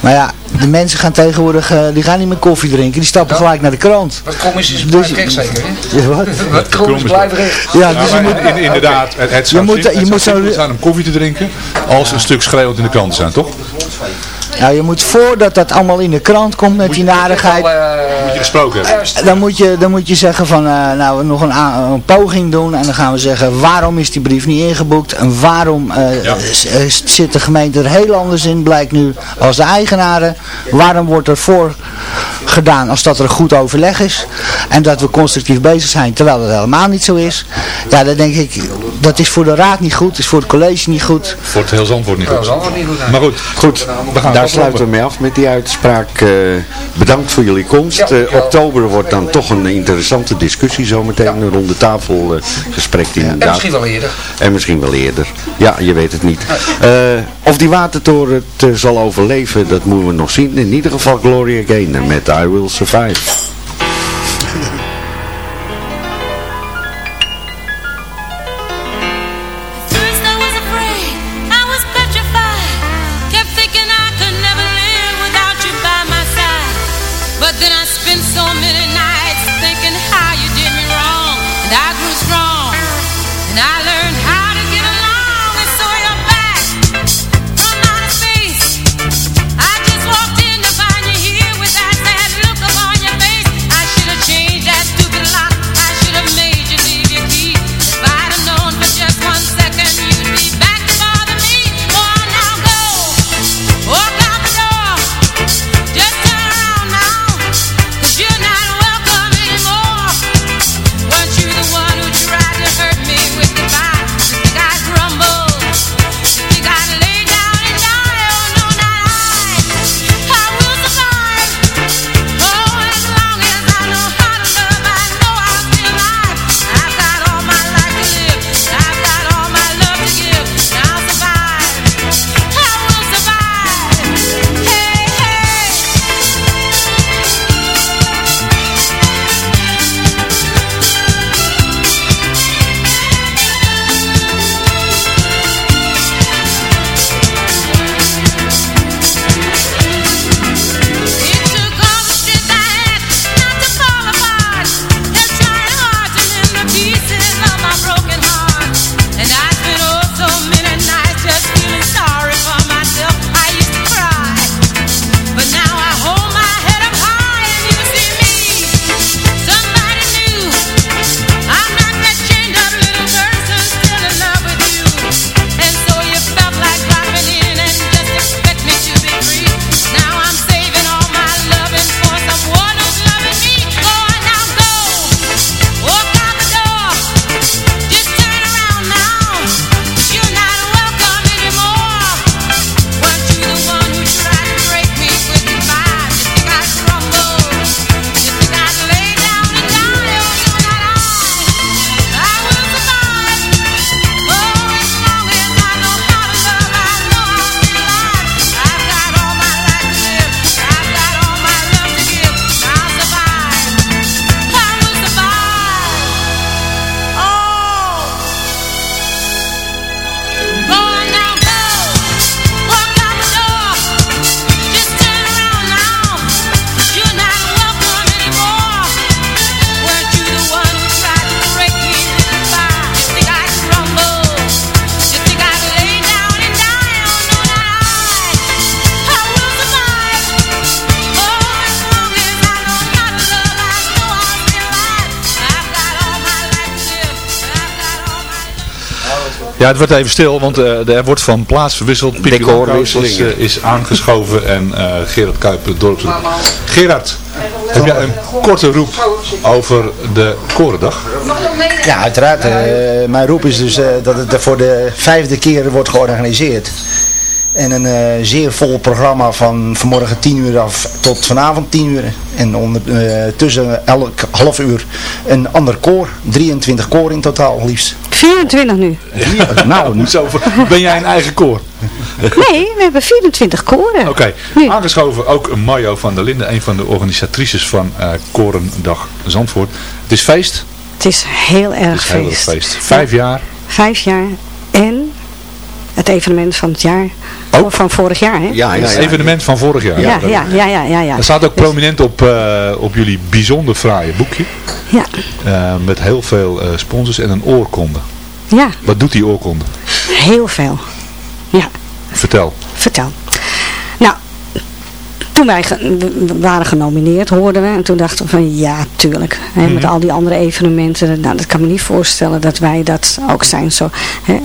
Maar ja, de mensen gaan tegenwoordig, uh, die gaan niet meer koffie drinken. Die stappen gelijk naar de krant. Wat commissies dus, blijven recht zeker, hè? Ja, wat? Wat blijven recht. Ja, dus je moet, in, inderdaad, het, het zou je moet, je moet zou zijn om koffie te drinken als een stuk schreeuwend in de krant zijn, toch? Nou, je moet voordat dat allemaal in de krant komt met moet die narigheid... Al, uh, moet je gesproken hebben. Dan moet je, dan moet je zeggen van, uh, nou, nog een, een, poging doen. En dan gaan we zeggen, waarom is die brief niet ingeboekt? En waarom uh, ja. zit de gemeente er heel anders in, blijkt nu, als de eigenaren. Waarom wordt er voor gedaan als dat er een goed overleg is? En dat we constructief bezig zijn, terwijl dat helemaal niet zo is. Ja, dan denk ik, dat is voor de raad niet goed, is voor het college niet goed. Voor het heel Zandvoort niet goed. Zandvoort niet goed maar goed, goed. We gaan Daar sluiten we mee af met die uitspraak. Uh, bedankt voor jullie komst. Uh, oktober wordt dan toch een interessante discussie zometeen. Een ronde tafel uh, gesprek inderdaad. En misschien wel eerder. En misschien wel eerder. Ja, je weet het niet. of die watertoren het zal overleven, dat moeten we nog zien. In ieder geval Gloria Gaynor met I Will Survive. Ja, het wordt even stil, want eh, er wordt van plaats verwisseld. Lankhuis is, eh, is aangeschoven en eh, Gerard Kuiper, dorps. Gerard, heb jij een korte roep over de Korendag? Ja, uiteraard. eh, mijn roep is dus eh, dat het voor de vijfde keer wordt georganiseerd. En een eh, zeer vol programma van vanmorgen 10 uur af tot vanavond 10 uur. En onder, eh, tussen elk half uur een ander koor. 23 koor in totaal liefst. 24 nu. nou, Zo, ben jij een eigen koor? Nee, we hebben 24 koren. Oké, aangeschoven ook Mario van der Linden, een van de organisatrices van eh Korendag Zandvoort. Het is feest. Het is heel erg Het is heel erg feest. feest. Vijf jaar. Vijf jaar. En het evenement van het jaar. Van vorig jaar, hè? Ja, Het evenement van vorig jaar. Ja, ja, ja, ja, ja. ja. Er staat ook prominent op, eh, op jullie bijzonder fraaie boekje. Ja. Eh, met heel veel eh, sponsors en een oorkonde. Ja, Wat doet die oorkonde? heel veel. Ja, Vertel. vertel. Nou, toen wij ge- waren genomineerd, hoorden we. En toen dachten we van, ja, tuurlijk. Hè, Met Mhm. al die andere evenementen. Nou, dat kan me niet voorstellen dat wij dat ook zijn. Zo, hè.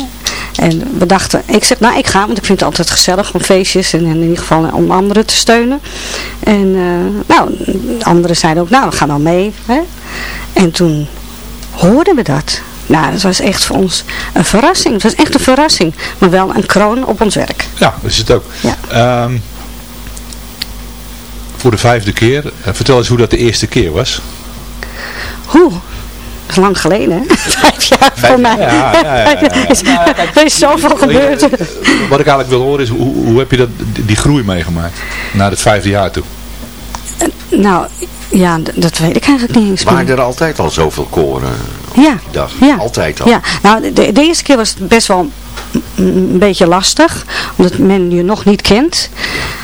En we dachten, ik zeg, nou, ik ga. Want ik vind het altijd gezellig om feestjes. En, in ieder geval om anderen te steunen. En, eh, nou, anderen zeiden ook, nou, we gaan wel mee. Hè. En toen hoorden we dat. Nou, dat was echt voor ons een verrassing. Het was echt een verrassing. Maar wel een kroon op ons werk. Ja, dat is het ook. Ja. Ehm, voor de vijfde keer. eh, vertel eens hoe dat de eerste keer was. Oeh, dat is lang geleden, hè? Vijf jaar voor mij. Ja, ja, ja, er is zoveel gebeurd. Wat ik eigenlijk wil horen is, hoe, hoe heb je dat, die groei meegemaakt? Naar het vijfde jaar toe. Nou, ja, dat weet ik eigenlijk niet eens Waren er altijd al zoveel koren? Ja, Dag. ja. Altijd al. Ja, nou, de, de eerste keer was het best wel een, beetje lastig, omdat men je nog niet kent.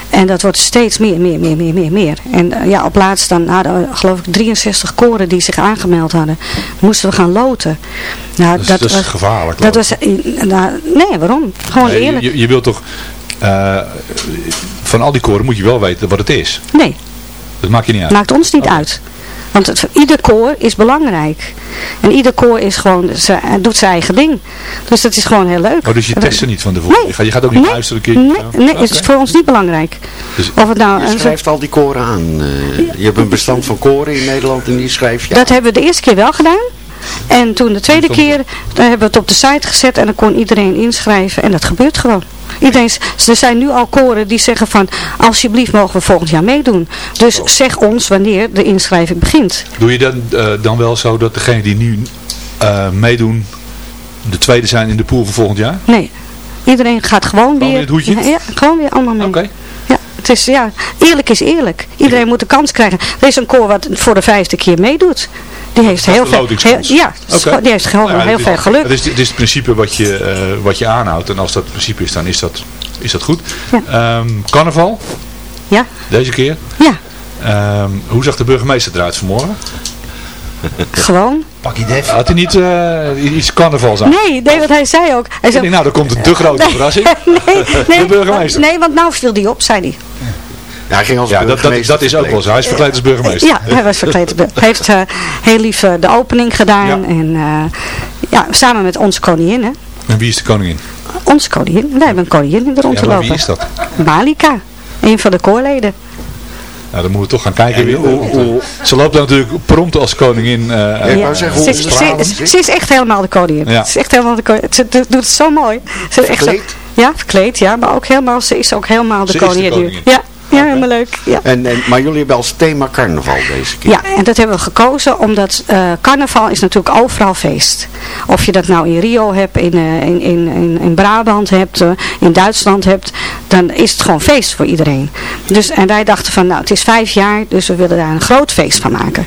En dat wordt steeds meer, meer, meer, meer, meer, meer. En eh, ja, op laatst dan hadden we, geloof ik 63 koren die zich aangemeld hadden. Moesten we gaan loten. Nou, Dat is- dat is gevaarlijk, Dat was, eh, nou, nee, waarom? Gewoon Nee, eerlijk. je, je wilt toch, eh, van al die koren moet je wel weten wat het is. Nee, Dat maakt je niet uit. Maakt ons niet uit. Want het, ieder koor is belangrijk. En ieder koor is gewoon, ze, doet zijn eigen ding. Dus dat is gewoon heel leuk. Oh, dus je test er niet van tevoren? Nee. Je, gaat, je gaat ook niet Nee. luisteren een keer? Nee, nee het is voor ons niet belangrijk. Dus- of het nou, Je schrijft al die koren aan. eh, je hebt een bestand van koren in Nederland en die schrijf je dat hebben we de eerste keer wel gedaan. En toen de tweede keer, dan hebben we het op de site gezet en dan kon iedereen inschrijven. En dat gebeurt gewoon. Iedereen, er zijn nu al koren die zeggen van, alsjeblieft mogen we volgend jaar meedoen. Dus zeg ons wanneer de inschrijving begint. Doe je dan, eh, dan wel zo dat degenen die nu eh, meedoen de tweede zijn in de pool van volgend jaar? Nee, iedereen gaat gewoon weer... weer het hoedje? Ja, ja, gewoon weer allemaal mee. Oké. Het is, ja, eerlijk is eerlijk. Iedereen moet de kans krijgen. Er is een koor wat voor de vijfde keer meedoet. Die heeft heel veel... heel- ja, die heeft gewoon Nou ja, heel veel geluk. Het is, dit is het principe wat je, eh, wat je aanhoudt. En als dat het principe is, dan is dat, is dat goed. Ehm, carnaval, Ja, deze keer. ja, Ehm, hoe zag de burgemeester eruit vanmorgen? gewoon. Pak je def. Had hij niet eh, iets carnavals aan? Nee, nee, wat hij zei ook. Hij zei, denk, nou, dan komt de grote Nee, verrassing. nee, nee, de burgemeester. Nee, want nou viel die op, zei hij. Ja, hij ging als Ja, dat, dat, burgemeester dat is ook wel zo. Hij is verkleed als burgemeester. Ja, hij was verkleed. Hij heeft eh, heel lief eh, de opening gedaan. Ja. En eh, ja, samen met onze koningin, hè. En wie is de koningin? Onze koningin. Wij hebben een koningin in de rond Ja, wie is dat? Malika. Een van de koorleden. Nou, dan moeten we toch gaan kijken. En wie- hoe- want, hoe- ze loopt dan natuurlijk prompt als koningin. eh, ik eh, wou zeggen, Ze, hoe ze, is- ze is echt helemaal de koningin. Ja. Ze is echt helemaal de koningin. Ze doet doet het zo mooi. Ze is echt zo- ja, verkleed, ja. Maar ook helemaal, ze is ook helemaal de Ze is de koningin. nu. koningin. Ja, ja helemaal leuk. Ja. En, en, maar jullie hebben als thema carnaval deze keer. Ja, en dat hebben we gekozen omdat eh, carnaval is natuurlijk overal feest. Of je dat nou in Rio hebt, in, eh, in, in, in, Brabant hebt, eh, in Duitsland hebt, dan is het gewoon feest voor iedereen. Dus, en wij dachten van, nou het is vijf jaar, dus we willen daar een groot feest van maken.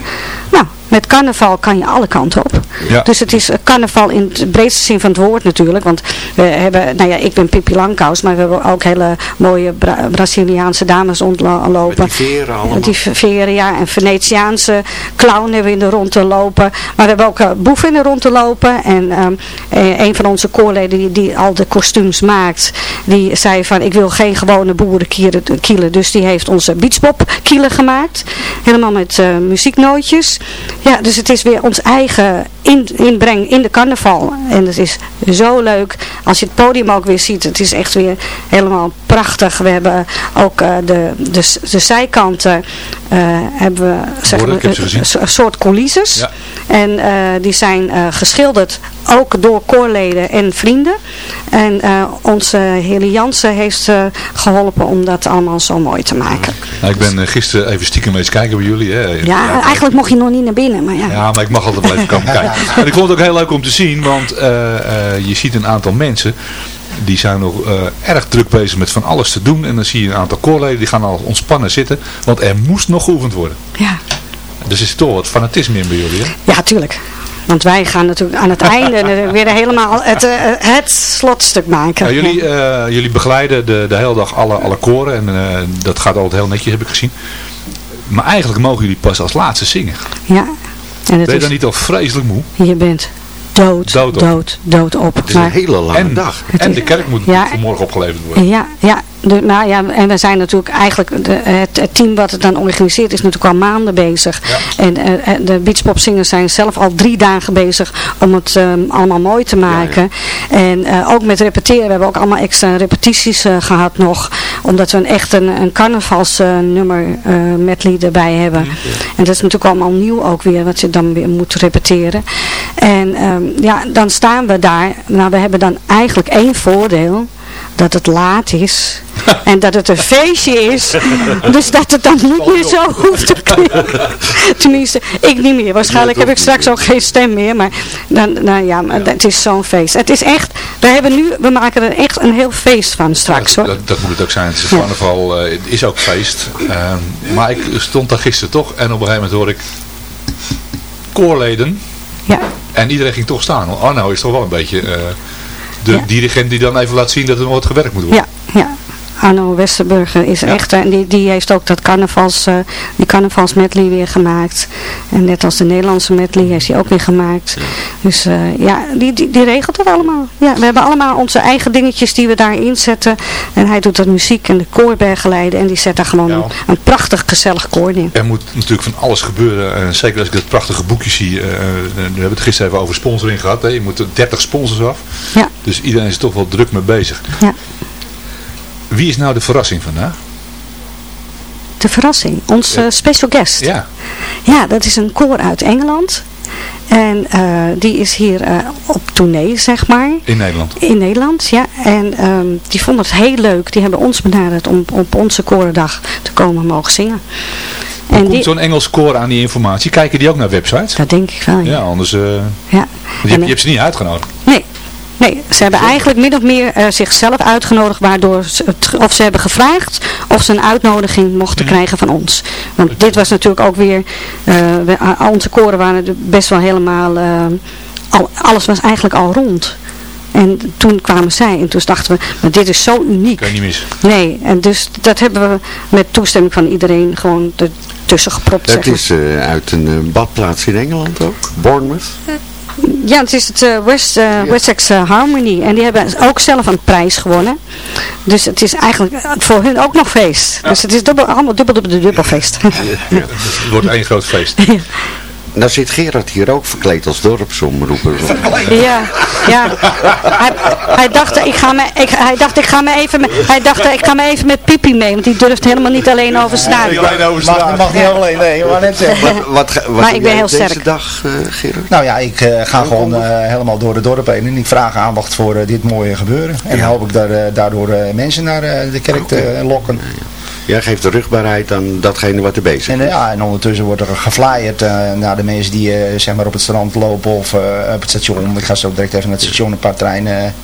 Nou, met carnaval kan je alle kanten op. Ja. Dus het is eh, carnaval in de breedste zin van het woord natuurlijk. Want we hebben, nou ja, ik ben Pippi Langkous, maar we hebben ook hele mooie Bra- Braziliaanse dames rondlopen. Met die veren allemaal. Met die veren, ja. En Venetiaanse clown hebben we in de rond te lopen. Maar we hebben ook uh, boeven in de rond te lopen. En ehm, eh, een van onze koorleden die, die al de kostuums maakt, die zei van ik wil geen gewone boerenkielen. Dus die heeft onze beachpop kielen gemaakt. Helemaal met eh, muzieknootjes. Ja, dus het is weer ons eigen in, inbreng in de carnaval. En het is zo leuk als je het podium ook weer ziet. Het is echt weer helemaal prachtig. We hebben ook uh, de, de, de zijkanten uh, hebben we zeg een soort coulisses. Ja. En uh, die zijn geschilderd ook door koorleden en vrienden. En onze Heli Jansen heeft geholpen om dat allemaal zo mooi te maken. Nou, ik ben gisteren even stiekem eens kijken bij jullie. Hè. Ja, eigenlijk mocht je nog niet naar binnen. Maar ja. ja, maar ik mag altijd blijven komen kijken. En ik vond het ook heel leuk om te zien, want je ziet een aantal mensen die zijn nog uh, erg druk bezig met van alles te doen. En dan zie je een aantal koorleden die gaan al ontspannen zitten. Want er moest nog geoefend worden. Ja. Dus is er toch wat fanatisme in bij jullie, hè? Ja, tuurlijk. Want wij gaan natuurlijk aan het einde weer helemaal het, het slotstuk maken. Ja, jullie, uh, jullie begeleiden de, de hele dag alle, alle koren. En uh, dat gaat altijd heel netjes, heb ik gezien. Maar eigenlijk mogen jullie pas als laatste zingen. Ja. En ben je dan niet al vreselijk moe? Je bent dood, dood op. Dood, dood op. Het is een hele lange en, dag. En de kerk moet ja, vanmorgen opgeleverd worden. Ja, ja, de, nou ja, en we zijn natuurlijk eigenlijk, de, het, het, team wat het dan organiseert is natuurlijk al maanden bezig. Ja. En uh, de beachpopzingers zijn zelf al drie dagen bezig om het um, allemaal mooi te maken. Ja, en uh, ook met repeteren, we hebben ook allemaal extra repetities uh, gehad nog. Omdat we een, echt een, een carnavalsnummer medley erbij hebben. En dat is natuurlijk allemaal nieuw ook weer, wat je dan weer moet repeteren. En um, ja, dan staan we daar. Nou, we hebben dan eigenlijk één voordeel dat het laat is en dat het een feestje is. Dus dat het dan niet meer zo hoeft te klinken. Tenminste, ik niet meer. Waarschijnlijk heb ik straks ook geen stem meer. Maar dan, nou ja, maar het is zo'n feest. Het is echt, we hebben nu, we maken er echt een heel feest van straks hoor. Dat, dat moet het ook zijn. Het is carnaval, uh, het is ook feest. Uh, maar ik stond daar gisteren toch en op een gegeven moment hoor ik koorleden. Ja. En iedereen ging toch staan. Arno is toch wel een beetje... Uh, de ja. dirigent die dan even laat zien dat er nog wat gewerkt moet worden. Arno Westerburger is ja. echt, en die, die heeft ook dat carnavals, uh, die carnavals medley weer gemaakt. En net als de Nederlandse medley heeft hij ook weer gemaakt. Ja. Dus uh, ja, die, die, die regelt dat allemaal. Ja, we hebben allemaal onze eigen dingetjes die we daarin zetten. En hij doet dat muziek en de koorbergeleiden en die zet daar gewoon een, een, prachtig gezellig koor in. Er moet natuurlijk van alles gebeuren. En zeker als ik dat prachtige boekje zie. Uh, we hebben het gisteren even over sponsoring gehad. Hè. Je moet er 30 sponsors af. Ja. Dus iedereen is toch wel druk mee bezig. Ja. Wie is nou de verrassing vandaag? De verrassing? Onze special guest? Ja. Ja, dat is een koor uit Engeland. En uh, die is hier uh, op tournee, zeg maar. In Nederland? In Nederland, ja. En um, die vonden het heel leuk. Die hebben ons benaderd om op onze korendag te komen mogen zingen. Hoe en komt zo'n Engels koor aan die informatie? Kijken die ook naar websites? Dat denk ik wel, ja. Ja, anders... Uh, ja. Je, en, je hebt ze niet uitgenodigd. Nee, Nee, ze hebben eigenlijk min of meer uh, zichzelf uitgenodigd, waardoor ze het, of ze hebben gevraagd of ze een uitnodiging mochten mm. krijgen van ons. Want dit was natuurlijk ook weer, uh, we, uh, onze koren waren best wel helemaal, al, alles was eigenlijk al rond. En toen kwamen zij en toen dachten we, maar dit is zo uniek. Kan je niet mis. Nee, en dus dat hebben we met toestemming van iedereen gewoon ertussen gepropt. Het is uit een badplaats in Engeland ook, Bournemouth. Ja, het is het uh, West, uh. Wessex uh, Harmony. En die hebben ook zelf een prijs gewonnen. Dus het is eigenlijk voor hun ook nog feest. Dus het is dubbel, allemaal dubbel, dubbel, dubbel feest. Ja, het wordt één groot feest. Nou zit Gerard hier ook verkleed als dorpsomroeper. Ja, ja. Hij, hij, dacht, ik ga me, ik, hij dacht, ik ga me even met, hij dacht, ik ga me even met Pipi mee, want die durft helemaal niet alleen over straat. Nee, mag, mag niet alleen, nee, maar net zeggen. Wat, wat, wat maar ik ben heel deze sterk. dag, uh, Gerard? Nou ja, ik uh, ga gewoon uh, helemaal door de dorp heen en ik vraag aandacht voor dit mooie gebeuren. En ja. hoop ik daar, daardoor mensen naar de kerk okay. te lokken. Ja, ja. Jij geeft de rugbaarheid aan datgene wat er bezig is. En, ja, en ondertussen wordt er geflyerd uh, naar de mensen die uh, zeg maar op het strand lopen of uh, op het station. Ik ga zo direct even naar het station een paar treinen.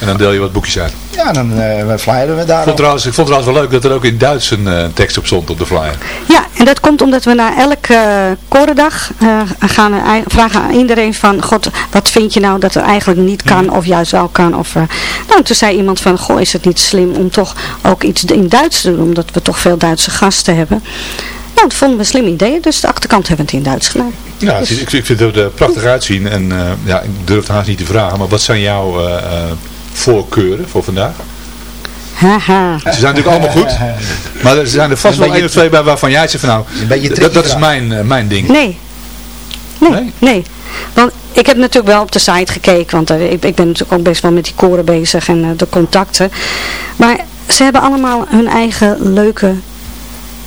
En dan deel je wat boekjes uit. Ja, dan uh, flyeren we daar. Ik vond, trouwens, ik vond trouwens wel leuk dat er ook in Duits een uh, tekst op stond op de flyer. Ja, en dat komt omdat we na elke uh, korendag gaan vragen aan iedereen van... God, wat vind je nou dat er eigenlijk niet kan of juist wel kan? Of, nou, toen zei iemand van, goh, is het niet slim om toch ook iets in Duits te doen? Omdat we toch veel Duitse gasten hebben. Nou, dat vonden we een slim idee, dus de achterkant hebben we het in Duits gedaan. Ja, dus. ik, ik vind het er prachtig uitzien en ja, ik durf het haast niet te vragen, maar wat zijn jouw voorkeuren voor vandaag? Haha. Ze zijn natuurlijk allemaal goed. Maar er zijn er vast wel één of twee bij waarvan jij zegt van nou, dat, dat is mijn, uh, mijn ding. Nee. Nee, nee. Want ik heb natuurlijk wel op de site gekeken, want ik, ik ben natuurlijk ook best wel met die koren bezig en de contacten. Maar ze hebben allemaal hun eigen leuke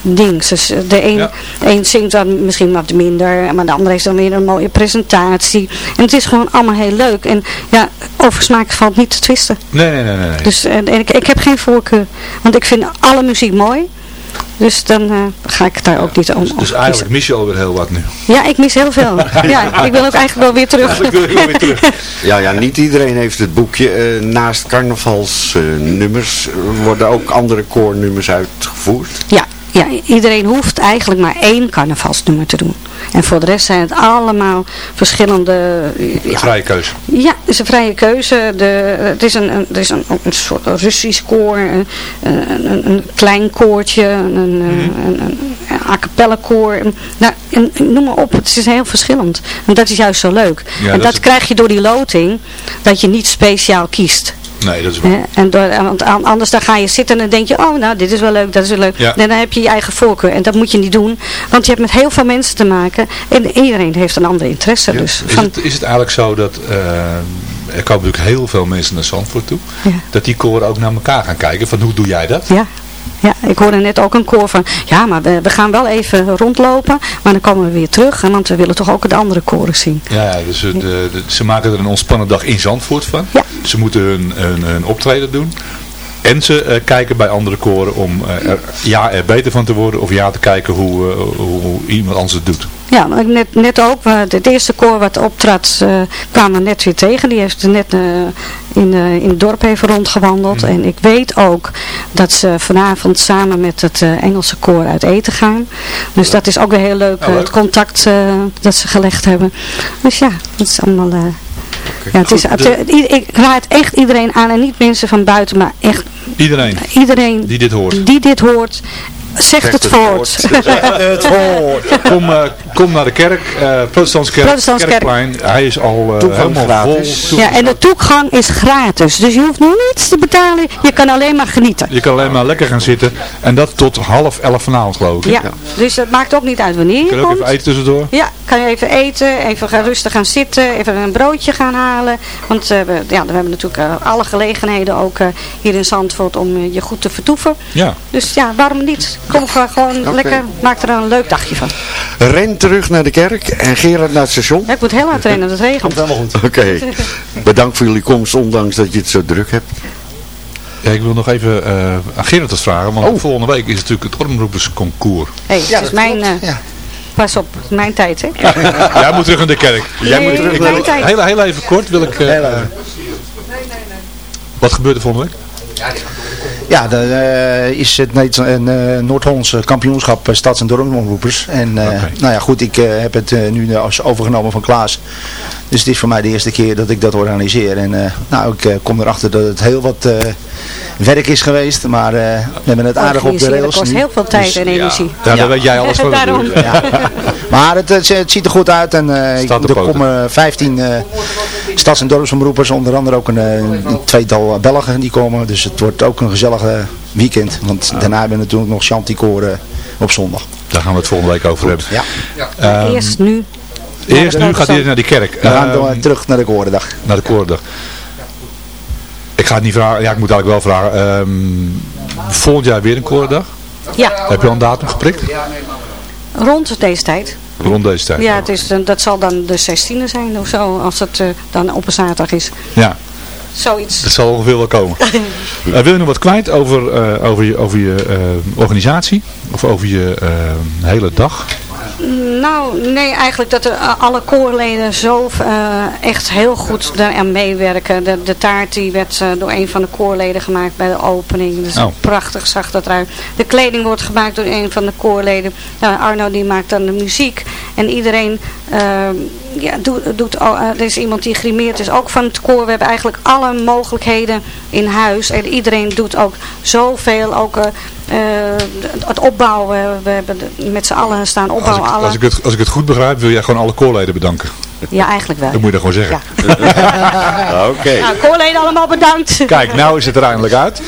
ding. Dus de een, ja. een zingt dan misschien wat minder, maar de andere heeft dan weer een mooie presentatie. En het is gewoon allemaal heel leuk. En ja, over smaak valt niet te twisten. Nee, nee, nee. nee. Dus en, ik, ik heb geen voorkeur. Want ik vind alle muziek mooi. Dus dan uh, ga ik daar ook niet om. Dus, dus eigenlijk mis je alweer heel wat nu. Ja, ik mis heel veel. ja, ik wil ook eigenlijk wel weer terug. Ja, ik wil weer terug. ja, ja, niet iedereen heeft het boekje. Uh, naast carnavalsnummers uh, worden ook andere koornummers uitgevoerd. Ja, ja, iedereen hoeft eigenlijk maar één carnavalsnummer te doen. En voor de rest zijn het allemaal verschillende... Ja, vrije keuze. Ja, het is een vrije keuze. De, het is een, een, het is een, een soort Russisch koor, een, een, een klein koortje, een, een, mm. een, een, a cappella koor. Nou, en, noem maar op, het is heel verschillend. En dat is juist zo leuk. Ja, en dat, dat krijg je door die loting, dat je niet speciaal kiest. Nee, dat is waar. En door, want anders dan ga je zitten en dan denk je, oh nou, dit is wel leuk, dat is wel leuk. Ja. En dan heb je je eigen voorkeur. En dat moet je niet doen, want je hebt met heel veel mensen te maken. En iedereen heeft een andere interesse. Ja. Dus is, het, is het eigenlijk zo dat, uh, er komen natuurlijk heel veel mensen naar Zandvoort toe. Ja. Dat die koren ook naar elkaar gaan kijken, van hoe doe jij dat? Ja, ja, ik hoorde net ook een koor van, ja, maar we, we, gaan wel even rondlopen, maar dan komen we weer terug, want we willen toch ook de andere koren zien. Ja, dus de, de, ze maken er een ontspannen dag in Zandvoort van. Ja. Ze moeten hun, hun, hun optreden doen. En ze uh, kijken bij andere koren om uh, er, ja, er beter van te worden of ja te kijken hoe, uh, hoe, hoe iemand anders het doet. Ja, net, net ook. Het eerste koor wat optrad uh, kwamen we net weer tegen. Die heeft net uh, in, uh, in het dorp even rondgewandeld. Mm. En ik weet ook dat ze vanavond samen met het Engelse koor uit eten gaan. Dus ja. dat is ook weer heel leuk. Ja, leuk. Het contact dat ze gelegd hebben. Dus ja, het is allemaal... Okay. Ja, het is, de... ik raad echt iedereen aan en niet mensen van buiten, maar echt iedereen, iedereen die dit hoort. Die dit hoort Zegt het, het voort. Zegt het voort. Kom, uh, kom naar de kerk, uh, Protestantse kerk, Protestants Kerkplein. Hij is al uh, helemaal gratis. vol. Ja, en de toegang is gratis. Dus je hoeft niets te betalen. Je kan alleen maar genieten. Je kan alleen maar lekker gaan zitten. En dat tot half elf vanavond geloof ik. Ja, ja. dus het maakt ook niet uit wanneer je Kun je komt. ook even eten tussendoor? Ja, kan je even eten. Even gaan rustig gaan zitten. Even een broodje gaan halen. Want we, ja, we hebben natuurlijk alle gelegenheden ook hier in Zandvoort om je goed te vertoeven. Ja. Dus ja, waarom niet? Kom gewoon Okay. Lekker, maak er een leuk dagje van. Ren terug naar de kerk en Gerard naar het station. Ja, ik moet heel hard rennen, het regent. Komt helemaal goed. Oké, okay. bedankt voor jullie komst, ondanks dat je het zo druk hebt. Ja, ik wil nog even uh, aan Gerard het vragen, want oh. volgende week is natuurlijk het Ormroepersconcours. Hé, hey, ja, dat is mijn... Uh, ja. Pas op, mijn tijd, hè? Jij moet terug naar de kerk. Jij nee, moet terug naar de kerk. Heel, heel even kort wil ik... Uh, heel even. Wat gebeurt er volgende week? Ja, dan uh, is het een uh, Noord-Hollandse kampioenschap uh, stads- en dorpsomroepers. En okay. nou ja, goed, ik heb het nu als overgenomen van Klaas. Dus het is voor mij de eerste keer dat ik dat organiseer. En nou, ik kom erachter dat het heel wat werk is geweest. Maar we hebben het aardig op de rails. Het kost heel veel tijd dus, en energie. Ja, daar weet jij alles van. ja. Maar het, het, het, ziet er goed uit. En er komen 15 stads- en dorpsomroepers. Onder andere ook een, een tweetal Belgen die komen. Dus het wordt ook een gezellige weekend. Want ja. daarna hebben we natuurlijk nog Chanticoren op zondag. Daar gaan we het volgende week over hebben. Ja. ja. Um, eerst nu. Eerst nu gaat hij naar die kerk. We gaan um, terug naar de Korendag. Naar de Korendag. Ik ga het niet vragen. Ja, ik moet eigenlijk wel vragen. Um, volgend jaar weer een Korendag? Ja. Heb je al een datum geprikt? Rond deze tijd. Rond deze tijd? Ja, het is, dat zal dan de 16e zijn of zo, als het uh, dan op een zaterdag is. Ja. Zoiets. Dat zal ongeveer wel komen. uh, wil je nog wat kwijt over, uh, over je, over je uh, organisatie? Of over je hele dag? Nou, nee, eigenlijk dat er alle koorleden zo uh, echt heel goed daaraan meewerken. De, de taart die werd uh, door een van de koorleden gemaakt bij de opening. Dus oh. prachtig zag dat eruit. De kleding wordt gemaakt door een van de koorleden. Nou, Arno die maakt dan de muziek. En iedereen uh, ja, doet, doet oh, er is iemand die grimeert is ook van het koor. We hebben eigenlijk alle mogelijkheden in huis. En iedereen doet ook zoveel. Ook uh, het opbouwen. We hebben met z'n allen staan opbouwen. Als ik, als, ik het, als ik het goed begrijp wil jij gewoon alle koorleden bedanken. Ja, eigenlijk wel. Dat moet je dan gewoon zeggen. Oké. Nou, Corleen allemaal bedankt. Kijk, nou is het er eindelijk uit.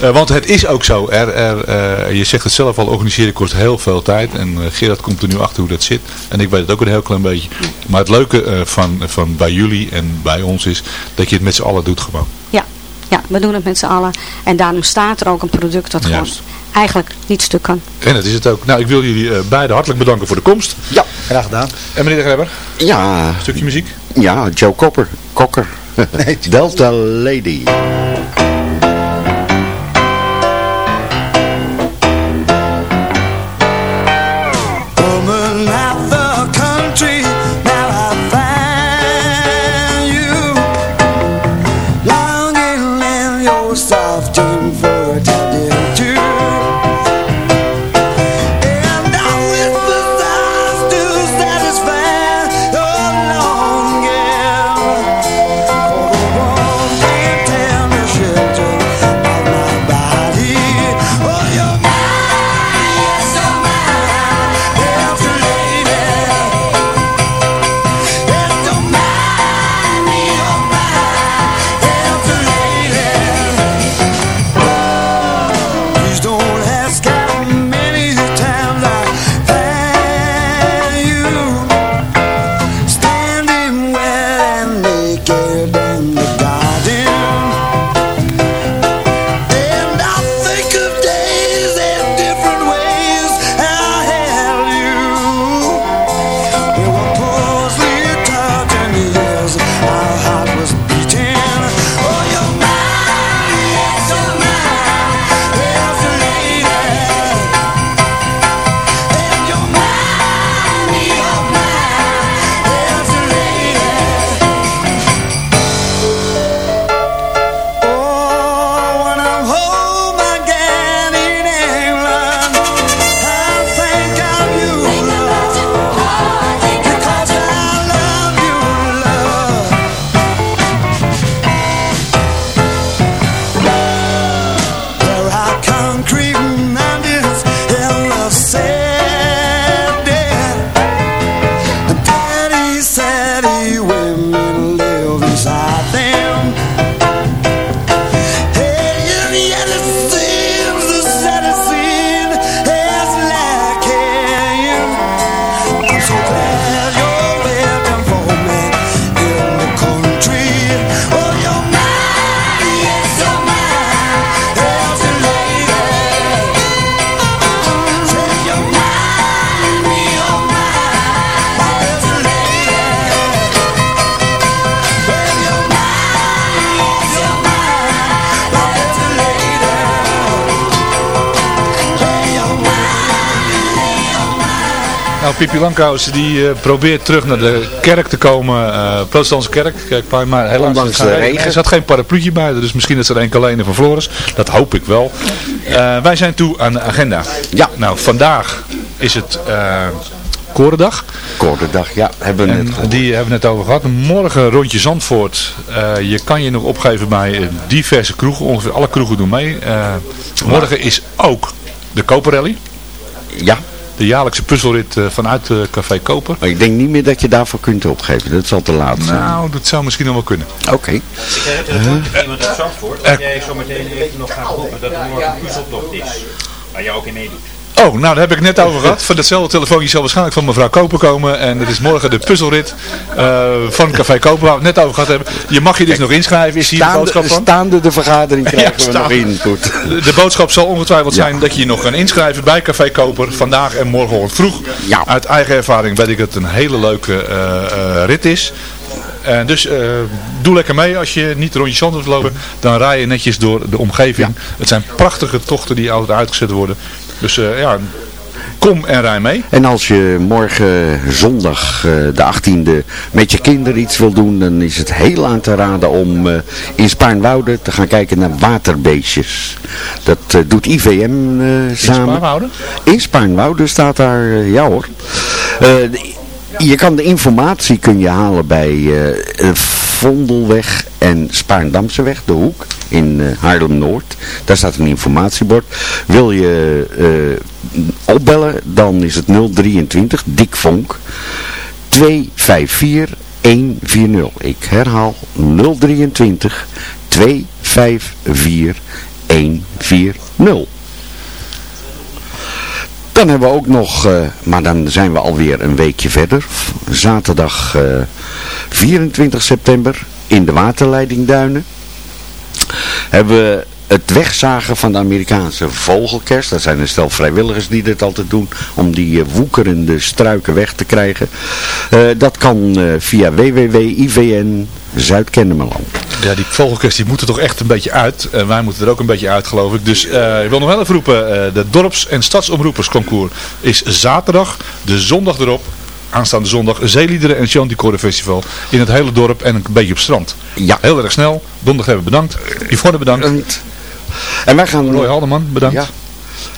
Eh, want het is ook zo. Er, er, eh, je zegt het zelf al, organiseren kost heel veel tijd. En uh, Gerard komt er nu achter hoe dat zit. En ik weet het ook een heel klein beetje. Maar het leuke van, van bij jullie en bij ons is dat je het met z'n allen doet gewoon. Ja. Ja, we doen het met z'n allen. En daarom staat er ook een product dat gewoon eigenlijk niet stuk kan. En dat is het ook. Nou, ik wil jullie uh, beiden hartelijk bedanken voor de komst. Ja. Graag gedaan. En meneer de Grebber? Ja. Een stukje muziek? Ja, Joe Copper. Cocker. Nee, Delta Lady. Pippi Lankhuis die uh, probeert terug naar de kerk te komen, uh, protestantse kerk, kerkplein, maar helaas Ondanks de regen. er zat geen parapluutje bij, dus misschien is er enkel alleen van Floris, dat hoop ik wel. Uh, wij zijn toe aan de agenda. Ja. Nou, vandaag is het Korendag. Korendag, ja, hebben we net Die hebben we net over gehad. Morgen rondje Zandvoort. je kan je nog opgeven bij diverse kroegen, ongeveer alle kroegen doen mee. morgen is ook de Koperrally. Ja de jaarlijkse puzzelrit uh, vanuit uh, Café Koper. Maar ik denk niet meer dat je daarvoor kunt opgeven. Dat zal te laat zijn. Nou, dat zou misschien nog wel kunnen. Oké. Okay. Ik heb er iemand uit Zandvoort. Dat jij zo meteen even nog gaat roepen dat er morgen een puzzeltocht is. Waar jij ook in meedoet. Oh, nou daar heb ik net over gehad. Van datzelfde telefoontje zal waarschijnlijk van mevrouw Koper komen. En het is morgen de puzzelrit uh, van Café Koper waar we het net over gehad hebben. Je mag je dus nog inschrijven, is hier staande, de boodschap van? Staande de vergadering krijgen ja, we nog input. De, boodschap zal ongetwijfeld ja. zijn dat je je nog kan inschrijven bij Café Koper. Vandaag en morgen vroeg. Ja. Uit eigen ervaring weet ik dat het een hele leuke uh, uh, rit is. Uh, dus uh, doe lekker mee. Als je niet rondje zand wilt lopen, dan rij je netjes door de omgeving. Ja. Het zijn prachtige tochten die altijd uitgezet worden. Dus uh, ja, kom en rij mee. En als je morgen zondag de 18e met je kinderen iets wil doen, dan is het heel aan te raden om in Spaarnwoude te gaan kijken naar waterbeestjes. Dat doet IVM samen. In Spaarnwoude? In Spaarnwoude staat daar, ja hoor. Je kan de informatie kun je halen bij uh, Vondelweg en Spaarndamseweg, de hoek, in uh, Haarlem-Noord. Daar staat een informatiebord. Wil je uh, opbellen, dan is het 023 Dick Vonk 254 140. Ik herhaal 023 254 140. Dan hebben we ook nog, uh, maar dan zijn we alweer een weekje verder. Zaterdag uh, 24 september in de waterleidingduinen. Hebben we het wegzagen van de Amerikaanse vogelkers. Dat zijn een stel vrijwilligers die dit altijd doen. Om die uh, woekerende struiken weg te krijgen. Uh, dat kan uh, via www.ivn Zuid-Kennemerland. Ja, die vogelkers die moeten toch echt een beetje uit. En wij moeten er ook een beetje uit geloof ik. Dus ik wil nog wel even roepen. de dorps- en stadsomroepersconcours is zaterdag. De zondag erop aanstaande zondag Zeeliederen en Chanticore Festival in het hele dorp en een beetje op strand. Ja. Heel erg snel. Donderdag hebben we bedankt. Yvonne bedankt. En wij gaan... Roy Haldeman, bedankt. Ja.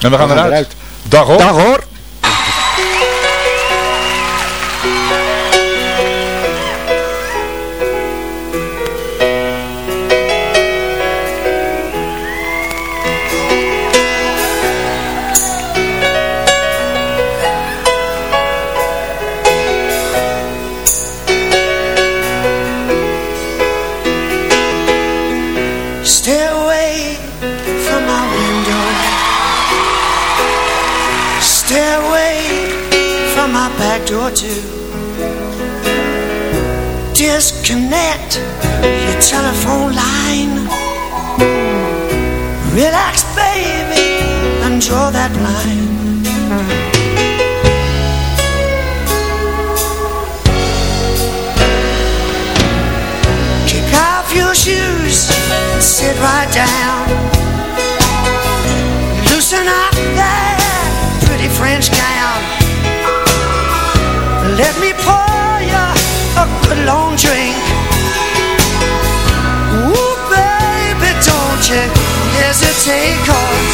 En we gaan, we gaan eruit. eruit. Dag hoor. Dag hoor. Relax, baby, and draw that line. Sit right down. Loosen up that pretty French gown. Let me pour you a good long drink. Ooh, baby, don't you hesitate, cause